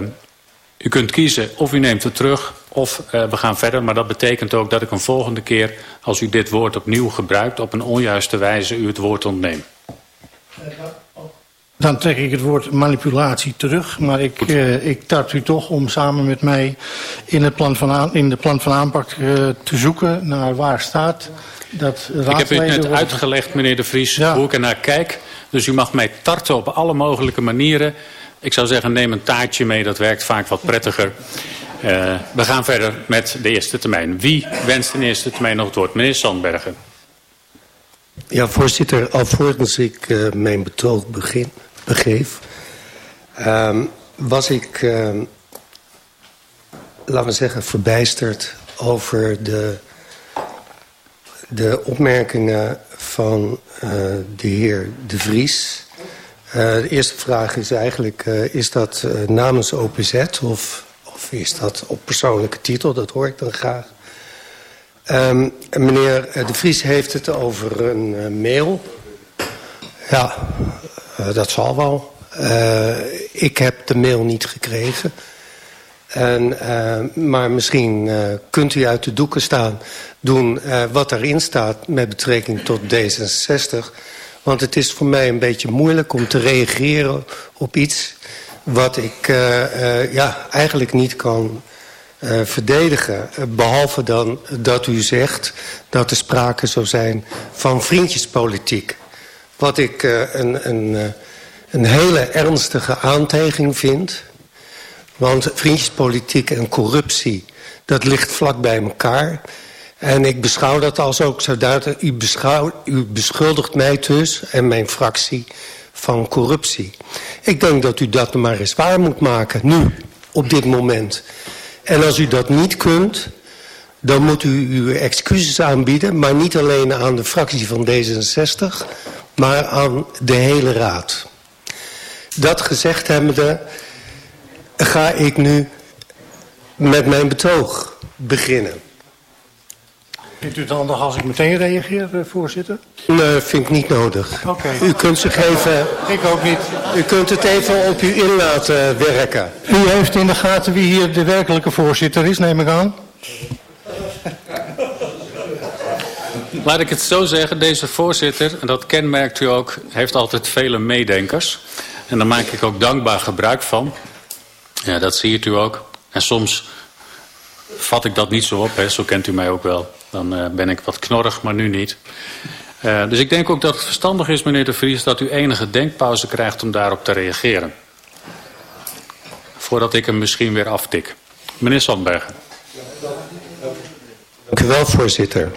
u kunt kiezen of u neemt het terug of uh, we gaan verder. Maar dat betekent ook dat ik een volgende keer... als u dit woord opnieuw gebruikt... op een onjuiste wijze u het woord ontneem. Dan trek ik het woord manipulatie terug. Maar ik, uh, ik tart u toch om samen met mij in het plan van, aan, in de plan van aanpak uh, te zoeken naar waar staat dat Ik heb u net uitgelegd, meneer De Vries, ja. hoe ik er naar kijk. Dus u mag mij tarten op alle mogelijke manieren. Ik zou zeggen, neem een taartje mee, dat werkt vaak wat prettiger. Uh, we gaan verder met de eerste termijn. Wie wenst in de eerste termijn nog het woord? Meneer Sandbergen. Ja, voorzitter, alvorens ik uh, mijn betoog begin, begeef... Um, was ik, uh, laten we zeggen, verbijsterd over de, de opmerkingen van uh, de heer De Vries. De eerste vraag is eigenlijk, is dat namens OPZ of, of is dat op persoonlijke titel? Dat hoor ik dan graag. Um, meneer De Vries heeft het over een mail. Ja, dat zal wel. Ik heb de mail niet gekregen. En, maar misschien kunt u uit de doeken staan doen wat erin staat met betrekking tot D66. Want het is voor mij een beetje moeilijk om te reageren op iets wat ik ja, eigenlijk niet kan uh, verdedigen. Behalve dan dat u zegt dat er sprake zou zijn van vriendjespolitiek. Wat ik uh, een, een, uh, een hele ernstige aantijging vind. Want vriendjespolitiek en corruptie, dat ligt vlak bij elkaar. En ik beschouw dat als ook zodanig. U, beschouw, u beschuldigt mij dus en mijn fractie van corruptie. Ik denk dat u dat maar eens waar moet maken, nu, op dit moment. En als u dat niet kunt, dan moet u uw excuses aanbieden... maar niet alleen aan de fractie van D66, maar aan de hele raad. Dat gezegd hebbende ga ik nu met mijn betoog beginnen. Vindt u het handig als ik meteen reageer, eh, voorzitter? Nee, vind ik niet nodig. Oké. U kunt zich even... Ik ook niet. U kunt het even op u in laten werken. U heeft in de gaten wie hier de werkelijke voorzitter is, neem ik aan. Laat ik het zo zeggen, deze voorzitter, en dat kenmerkt u ook, heeft altijd vele meedenkers. En daar maak ik ook dankbaar gebruik van. Ja, dat ziet u ook. En soms vat ik dat niet zo op, hè, zo kent u mij ook wel. Dan uh, ben ik wat knorrig, maar nu niet. Uh, dus ik denk ook dat het verstandig is, meneer De Vries... dat u enige denkpauze krijgt om daarop te reageren. Voordat ik hem misschien weer aftik. Meneer Sandbergen. Dank u wel, voorzitter.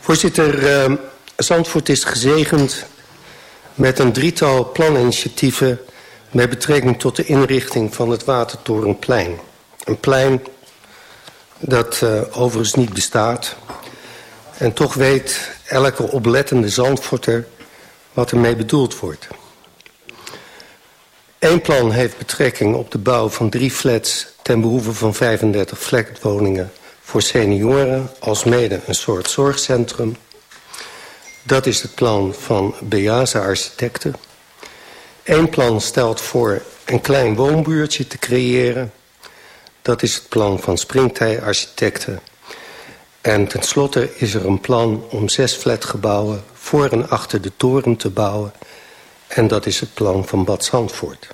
Voorzitter, uh, Zandvoort is gezegend met een drietal planinitiatieven... met betrekking tot de inrichting van het Watertorenplein. Een plein dat uh, overigens niet bestaat. En toch weet elke oplettende Zandvoorter wat ermee bedoeld wordt. Eén plan heeft betrekking op de bouw van drie flats... ten behoeve van 35 flatwoningen voor senioren... als mede een soort zorgcentrum. Dat is het plan van Beaza Architecten. Eén plan stelt voor een klein woonbuurtje te creëren... Dat is het plan van Springtij Architecten. En tenslotte is er een plan om zes flatgebouwen voor en achter de toren te bouwen. En dat is het plan van Bad Zandvoort.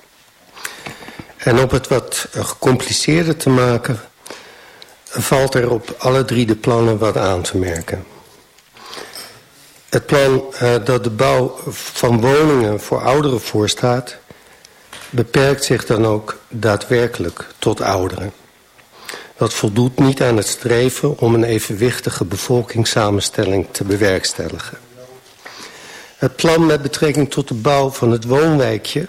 En om het wat gecompliceerder te maken... valt er op alle drie de plannen wat aan te merken. Het plan uh, dat de bouw van woningen voor ouderen voorstaat... beperkt zich dan ook daadwerkelijk tot ouderen. Dat voldoet niet aan het streven om een evenwichtige bevolkingssamenstelling te bewerkstelligen. Het plan met betrekking tot de bouw van het woonwijkje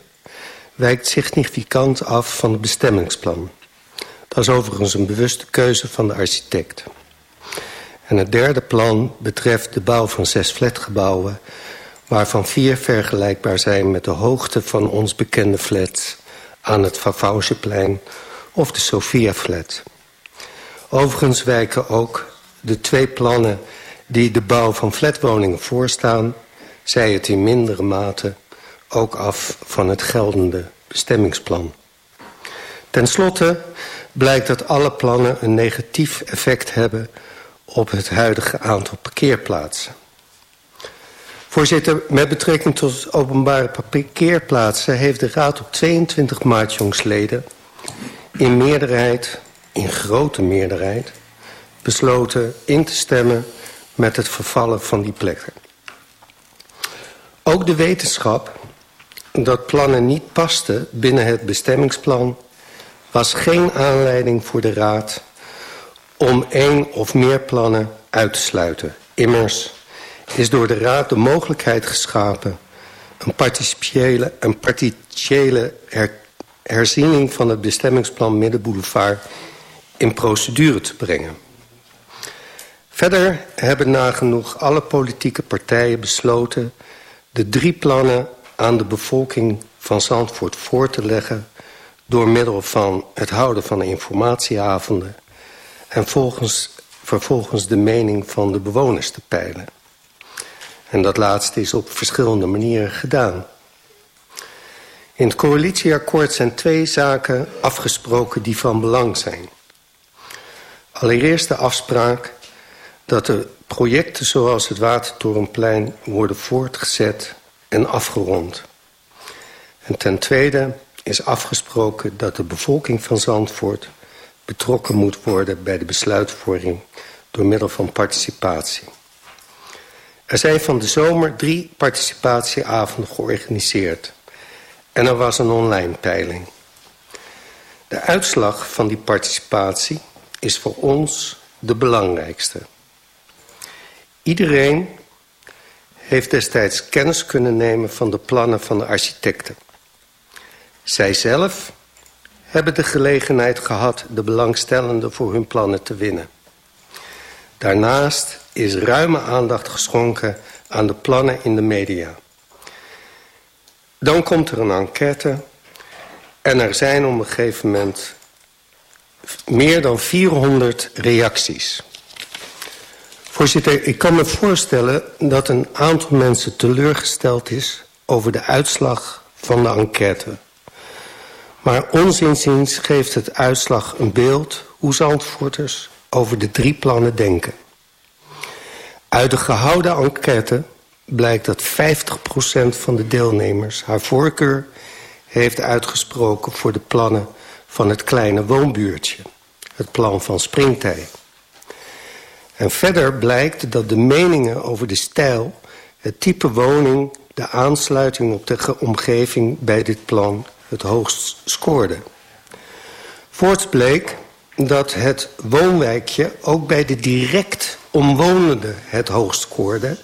wijkt significant af van het bestemmingsplan. Dat is overigens een bewuste keuze van de architect. En het derde plan betreft de bouw van zes flatgebouwen... waarvan vier vergelijkbaar zijn met de hoogte van ons bekende flats... aan het Vavausjeplein of de Sophia-flat... Overigens wijken ook de twee plannen die de bouw van flatwoningen voorstaan... zij het in mindere mate ook af van het geldende bestemmingsplan. Ten slotte blijkt dat alle plannen een negatief effect hebben... op het huidige aantal parkeerplaatsen. Voorzitter, met betrekking tot openbare parkeerplaatsen... heeft de Raad op 22 maart jongsleden in meerderheid in grote meerderheid besloten in te stemmen met het vervallen van die plekken. Ook de wetenschap dat plannen niet pasten binnen het bestemmingsplan... was geen aanleiding voor de Raad om één of meer plannen uit te sluiten. Immers, is door de Raad de mogelijkheid geschapen... een participiële, een particiële her, herziening van het bestemmingsplan Middenboulevard... in procedure te brengen. Verder hebben nagenoeg alle politieke partijen besloten... de drie plannen aan de bevolking van Zandvoort voor te leggen... door middel van het houden van informatieavonden... en volgens, vervolgens de mening van de bewoners te peilen. En dat laatste is op verschillende manieren gedaan. In het coalitieakkoord zijn twee zaken afgesproken die van belang zijn. Allereerst de afspraak dat de projecten zoals het Watertorenplein worden voortgezet en afgerond. En ten tweede is afgesproken dat de bevolking van Zandvoort betrokken moet worden bij de besluitvorming door middel van participatie. Er zijn van de zomer drie participatieavonden georganiseerd. En er was een online peiling. De uitslag van die participatie is voor ons de belangrijkste. Iedereen heeft destijds kennis kunnen nemen van de plannen van de architecten. Zij zelf hebben de gelegenheid gehad de belangstellenden voor hun plannen te winnen. Daarnaast is ruime aandacht geschonken aan de plannen in de media. Dan komt er een enquête en er zijn op een gegeven moment meer dan 400 reacties. Voorzitter, ik kan me voorstellen dat een aantal mensen teleurgesteld is over de uitslag van de enquête. Maar ons geeft het uitslag een beeld hoe Zandvoorters over de drie plannen denken. Uit de gehouden enquête blijkt dat 50% van de deelnemers haar voorkeur heeft uitgesproken voor de plannen van het kleine woonbuurtje. Het plan van Springtij. En verder blijkt dat de meningen over de stijl, het type woning, de aansluiting op de omgeving bij dit plan het hoogst scoorden. Voorts bleek dat het woonwijkje ook bij de direct omwonenden het hoogst scoorde...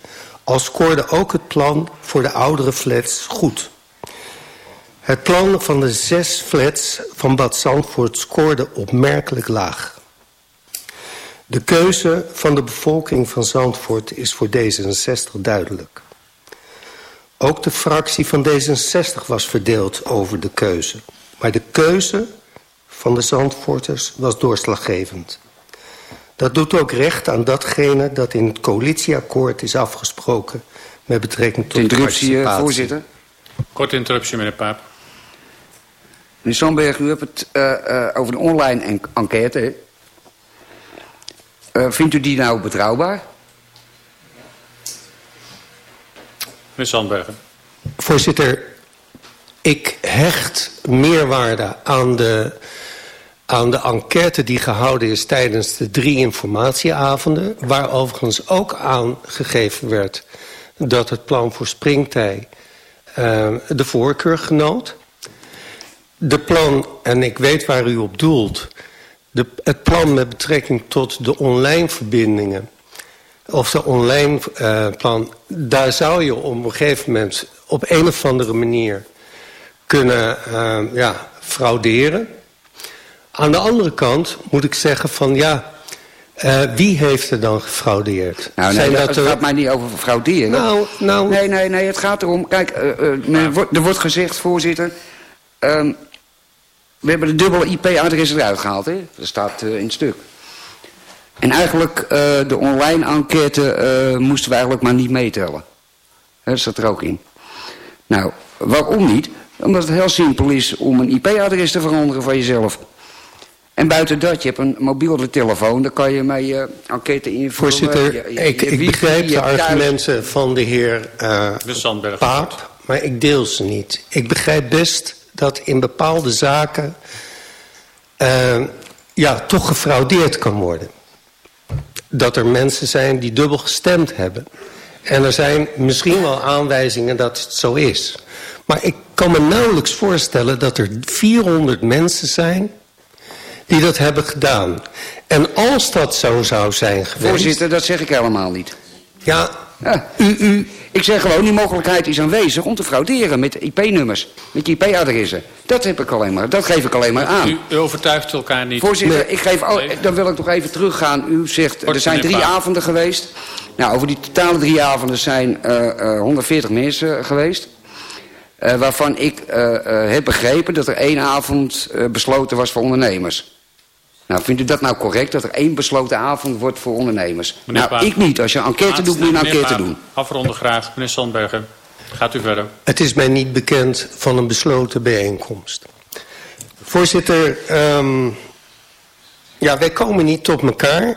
al scoorde ook het plan voor de oudere flats goed. Het plan van de zes flats van Bad Zandvoort scoorde opmerkelijk laag. De keuze van de bevolking van Zandvoort is voor D66 duidelijk. Ook de fractie van D66 was verdeeld over de keuze. Maar de keuze van de Zandvoorters was doorslaggevend. Dat doet ook recht aan datgene dat in het coalitieakkoord is afgesproken... met betrekking tot de participatie. voorzitter. Korte interruptie, meneer Paap. Meneer Sandberg, u hebt het uh, uh, over de online enquête. Uh, vindt u die nou betrouwbaar? Meneer Sandbergen. Voorzitter, ik hecht meerwaarde aan de, aan de enquête die gehouden is tijdens de drie informatieavonden. Waar overigens ook aangegeven werd dat het plan voor springtij uh, de voorkeur genoot. De plan, en ik weet waar u op doelt... De, het plan met betrekking tot de online verbindingen of de online uh, plan, daar zou je op een gegeven moment op een of andere manier kunnen uh, ja, frauderen. Aan de andere kant moet ik zeggen van ja, uh, wie heeft er dan gefraudeerd? Nou, nee, dat het gaat mij niet over frauderen. Nou, nou... Nee, nee, nee, het gaat erom... Kijk, er wordt gezegd, voorzitter... Ehm, we hebben de dubbele IP-adres eruit gehaald, hè? Dat staat in het stuk. En eigenlijk, uh, de online enquête uh, moesten we eigenlijk maar niet meetellen. Dat zat er ook in. Nou, waarom niet? Omdat het heel simpel is om een IP-adres te veranderen van jezelf. En buiten dat, je hebt een mobiele telefoon, daar kan je mee je enquête invullen. Voorzitter, ik, ik begrijp de argumenten van de heer uh, Paap, maar ik deel ze niet. Ik begrijp best dat in bepaalde zaken uh, ja, toch gefraudeerd kan worden dat er mensen zijn die dubbel gestemd hebben. En er zijn misschien wel aanwijzingen dat het zo is. Maar ik kan me nauwelijks voorstellen dat er 400 mensen zijn die dat hebben gedaan. En als dat zo zou zijn geweest... Voorzitter, dat zeg ik helemaal niet. Ja, Ja. U, u... Ik zeg gewoon, die mogelijkheid is aanwezig om te frauderen met IP-nummers, met IP-adressen. Dat heb ik alleen maar, dat geef ik alleen maar aan. U, u overtuigt elkaar niet. Voorzitter, ik geef al, dan wil ik nog even teruggaan. U zegt, er zijn drie avonden geweest. Nou, over die totale drie avonden zijn uh, uh, 140 mensen geweest. Uh, waarvan ik heb begrepen dat er één avond besloten was voor ondernemers. Nou, vindt u dat nou correct, dat er één besloten avond wordt voor ondernemers? Meneer nou, ik niet. Als je een enquête doet, moet je een enquête doen. Afronden graag. Meneer Sandbergen, gaat u verder. Het is mij niet bekend van een besloten bijeenkomst. Voorzitter, um, ja, wij komen niet tot elkaar.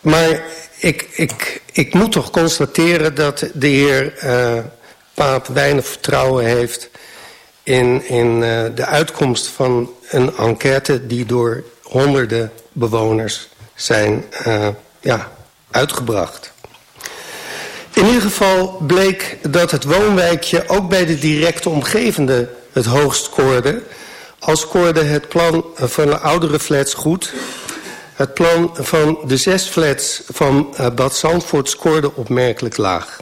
Maar ik, ik, ik moet toch constateren dat de heer uh, Paap weinig vertrouwen heeft... in, in uh, de uitkomst van een enquête die door honderden bewoners zijn uh, ja, uitgebracht. In ieder geval bleek dat het woonwijkje ook bij de directe omgevende het hoogst scoorde. Al scoorde het plan van de oudere flats goed. Het plan van de zes flats van uh, Bad Zandvoort scoorde opmerkelijk laag.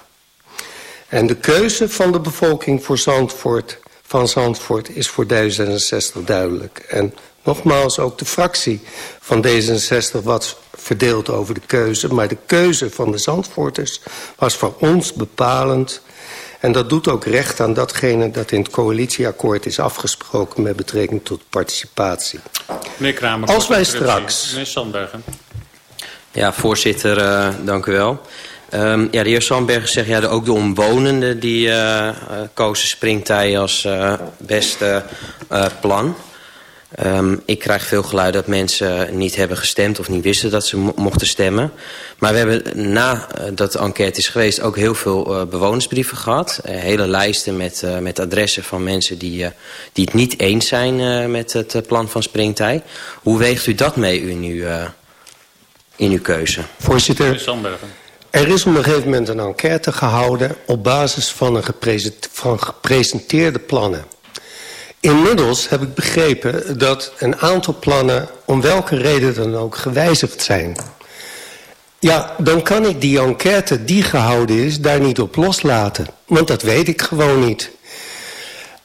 En de keuze van de bevolking voor Zandvoort, van Zandvoort is voor D66 duidelijk. En Nogmaals, ook de fractie van D66 was verdeeld over de keuze. Maar de keuze van de Zandvoorters was voor ons bepalend. En dat doet ook recht aan datgene dat in het coalitieakkoord is afgesproken... met betrekking tot participatie. Meneer Kramer, Als wij straks... Meneer Sandbergen. Ja, voorzitter, uh, dank u wel. Um, ja, de heer Sandbergen zegt, ja, ook de omwonenden die uh, uh, kozen springtij als uh, beste plan. Um, ik krijg veel geluid dat mensen niet hebben gestemd of niet wisten dat ze mo mochten stemmen. Maar we hebben na uh, dat de enquête is geweest ook heel veel uh, bewonersbrieven gehad. Uh, hele lijsten met, met adressen van mensen die, die het niet eens zijn met het plan van Springtij. Hoe weegt u dat mee in uw, in uw keuze? Voorzitter, er is op een gegeven moment een enquête gehouden op basis van, een van gepresenteerde plannen. Inmiddels heb ik begrepen dat een aantal plannen... om welke reden dan ook gewijzigd zijn. Ja, dan kan ik die enquête die gehouden is... daar niet op loslaten. Want dat weet ik gewoon niet.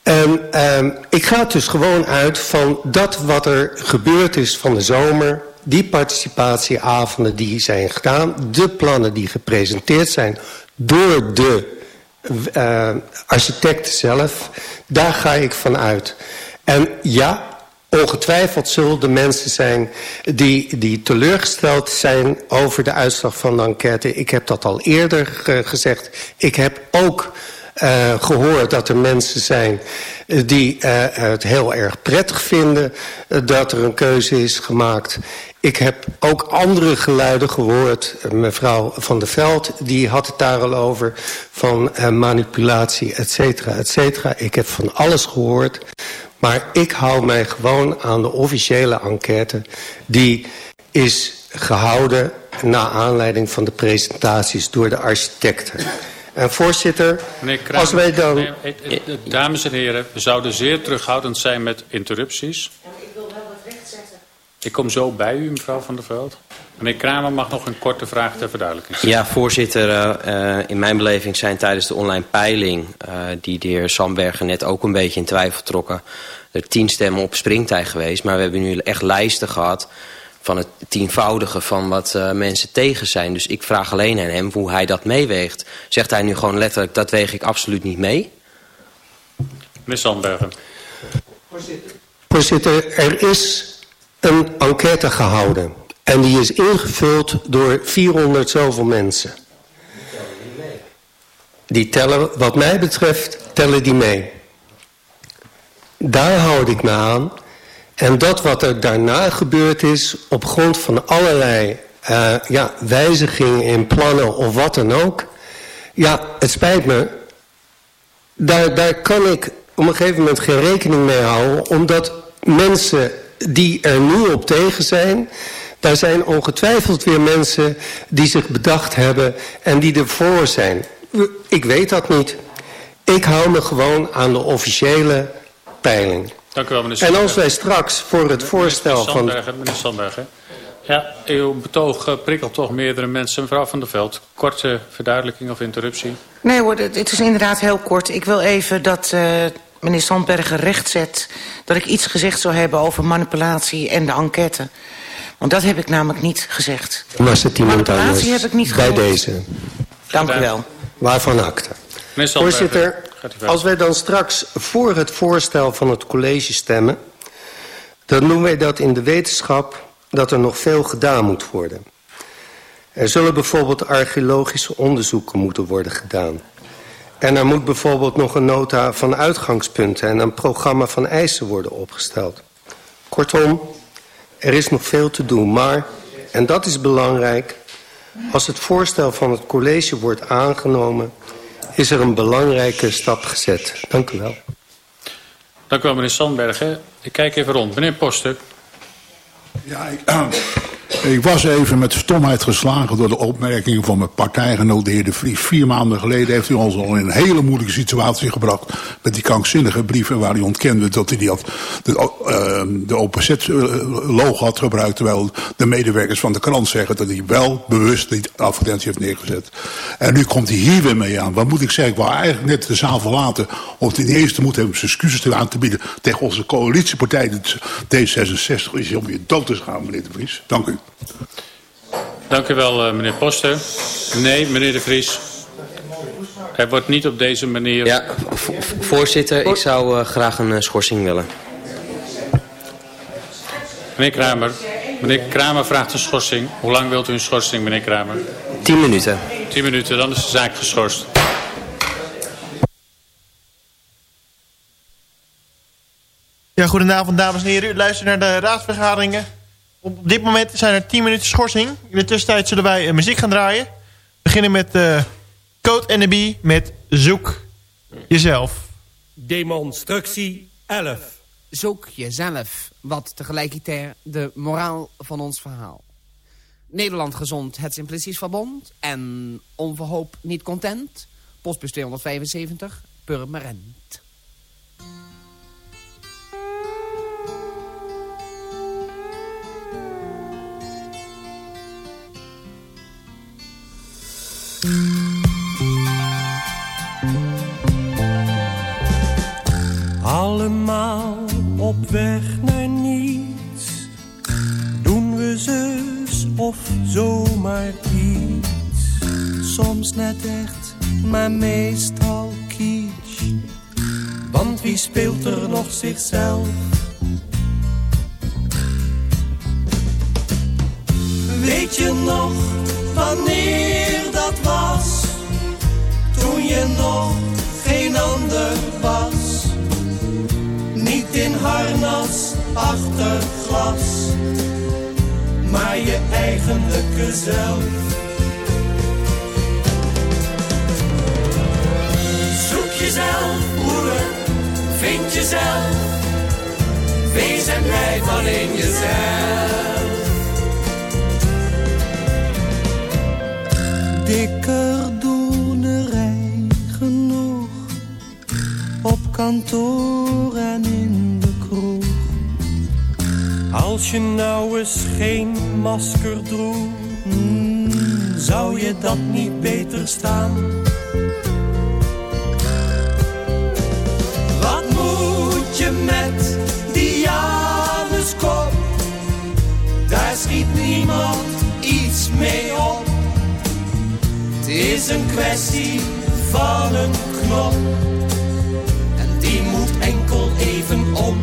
En uh, ik ga dus gewoon uit van dat wat er gebeurd is van de zomer... die participatieavonden die zijn gedaan... de plannen die gepresenteerd zijn door de uh, architect zelf, daar ga ik van uit. En ja, ongetwijfeld zullen er mensen zijn die, die teleurgesteld zijn over de uitslag van de enquête. Ik heb dat al eerder gezegd. Ik heb ook uh, gehoord dat er mensen zijn die uh, het heel erg prettig vinden dat er een keuze is gemaakt. Ik heb ook andere geluiden gehoord. Mevrouw Van der Veld, die had het daar al over. Van manipulatie, et cetera, et cetera. Ik heb van alles gehoord. Maar ik hou mij gewoon aan de officiële enquête. Die is gehouden na aanleiding van de presentaties door de architecten. En voorzitter, Kramer, als wij dan... Nee, dames en heren, we zouden zeer terughoudend zijn met interrupties. Ik kom zo bij u, mevrouw Van der Veld. Meneer Kramer mag nog een korte vraag ter verduidelijking stellen. Ja, voorzitter. Uh, in mijn beleving zijn tijdens de online peiling... Uh, die de heer Sambergen net ook een beetje in twijfel trokken... er tien stemmen op springtij geweest. Maar we hebben nu echt lijsten gehad van het tienvoudige van wat uh, mensen tegen zijn. Dus ik vraag alleen aan hem hoe hij dat meeweegt. Zegt hij nu gewoon letterlijk, dat weeg ik absoluut niet mee? Meneer Sandbergen. Voorzitter, Voorzitter er is een enquête gehouden. En die is ingevuld door 400 zoveel mensen. Die tellen, wat mij betreft, tellen die mee. Daar houd ik me aan. En dat wat er daarna gebeurd is, op grond van allerlei uh, ja, wijzigingen in plannen of wat dan ook. Ja, het spijt me. Daar, daar kan ik op een gegeven moment geen rekening mee houden. Omdat mensen die er nu op tegen zijn... daar zijn ongetwijfeld weer mensen die zich bedacht hebben en die ervoor zijn. Ik weet dat niet. Ik hou me gewoon aan de officiële peiling. Dank u wel, meneer En als wij straks voor het voorstel meneer van... Meneer Sandbergen, Ja, uw betoog uh, prikkelt toch meerdere mensen. Mevrouw van der Veld, korte verduidelijking of interruptie? Nee hoor, het is inderdaad heel kort. Ik wil even dat uh, meneer Sandberger recht zet... dat ik iets gezegd zou hebben over manipulatie en de enquête. Want dat heb ik namelijk niet gezegd. Maar zit iemand Manipulatie heb ik niet Bij gehoord. deze. Dank u wel. Waarvan acte? Voorzitter, als wij dan straks voor het voorstel van het college stemmen... dan noemen wij dat in de wetenschap dat er nog veel gedaan moet worden. Er zullen bijvoorbeeld archeologische onderzoeken moeten worden gedaan. En er moet bijvoorbeeld nog een nota van uitgangspunten... en een programma van eisen worden opgesteld. Kortom, er is nog veel te doen, maar, en dat is belangrijk... als het voorstel van het college wordt aangenomen... is er een belangrijke stap gezet. Dank u wel. Dank u wel, meneer Sandbergen. Ik kijk even rond. Meneer Poster. Ja, ik, ik was even met stomheid geslagen door de opmerkingen van mijn partijgenoot de heer De Vries. Vier maanden geleden heeft u ons al in een hele moeilijke situatie gebracht met die krankzinnige brieven waar hij ontkende dat hij die had, de, uh, de OPZ-logo had gebruikt. Terwijl de medewerkers van de krant zeggen dat hij wel bewust die advertentie heeft neergezet. En nu komt hij hier weer mee aan. Wat moet ik zeggen? Ik wou eigenlijk net de zaal verlaten om ten eerste moet hebben zijn excuses aan te bieden tegen onze coalitiepartij D66 is om weer dood te gaan, meneer De Vries. Dank u. Dank u wel, uh, meneer Poster. Nee, meneer De Vries. Er wordt niet op deze manier... Ja, voorzitter, ik zou uh, graag een uh, schorsing willen. Meneer Kramer. Meneer Kramer vraagt een schorsing. Hoe lang wilt u een schorsing, meneer Kramer? Tien minuten. Tien minuten, dan is de zaak geschorst. Ja, goedenavond dames en heren. U luistert naar de raadsvergaderingen. Op dit moment zijn er 10 minuten schorsing. In de tussentijd zullen wij uh, muziek gaan draaien. We beginnen met uh, Code NB met Zoek Jezelf. Demonstructie 11. Zoek jezelf, wat tegelijkertijd de moraal van ons verhaal. Nederland gezond, het Simplicies Verbond en onverhoop niet content. Postbus 275, Purmerend. Allemaal op weg naar niets. Doen we zus of zomaar iets. Soms net echt, maar meestal kitsch. Want wie speelt er nog zichzelf? Weet je nog wanneer dat was? Toen je nog geen ander was. Niet in harnas achter glas, maar je eigenlijke zelf. Zoek jezelf, broeder, vind jezelf. Wees en blijf alleen jezelf. Dikker doenerij genoeg op kantoor en in de kroeg. Als je nou eens geen masker droeg, hmm, zou je dat niet beter staan? Wat moet je met die Januskop? Daar schiet niemand iets mee op. Het is een kwestie van een knop. En die moet enkel even om.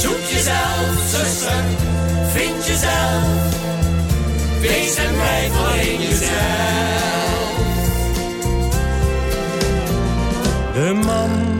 Zoek jezelf, zuster, vind jezelf. Wees en blijf alleen jezelf. De man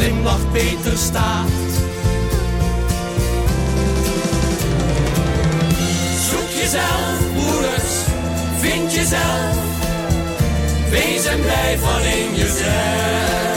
glimlach beter staat. Zoek jezelf, broeders, vind jezelf. Wees en blij van in jezelf.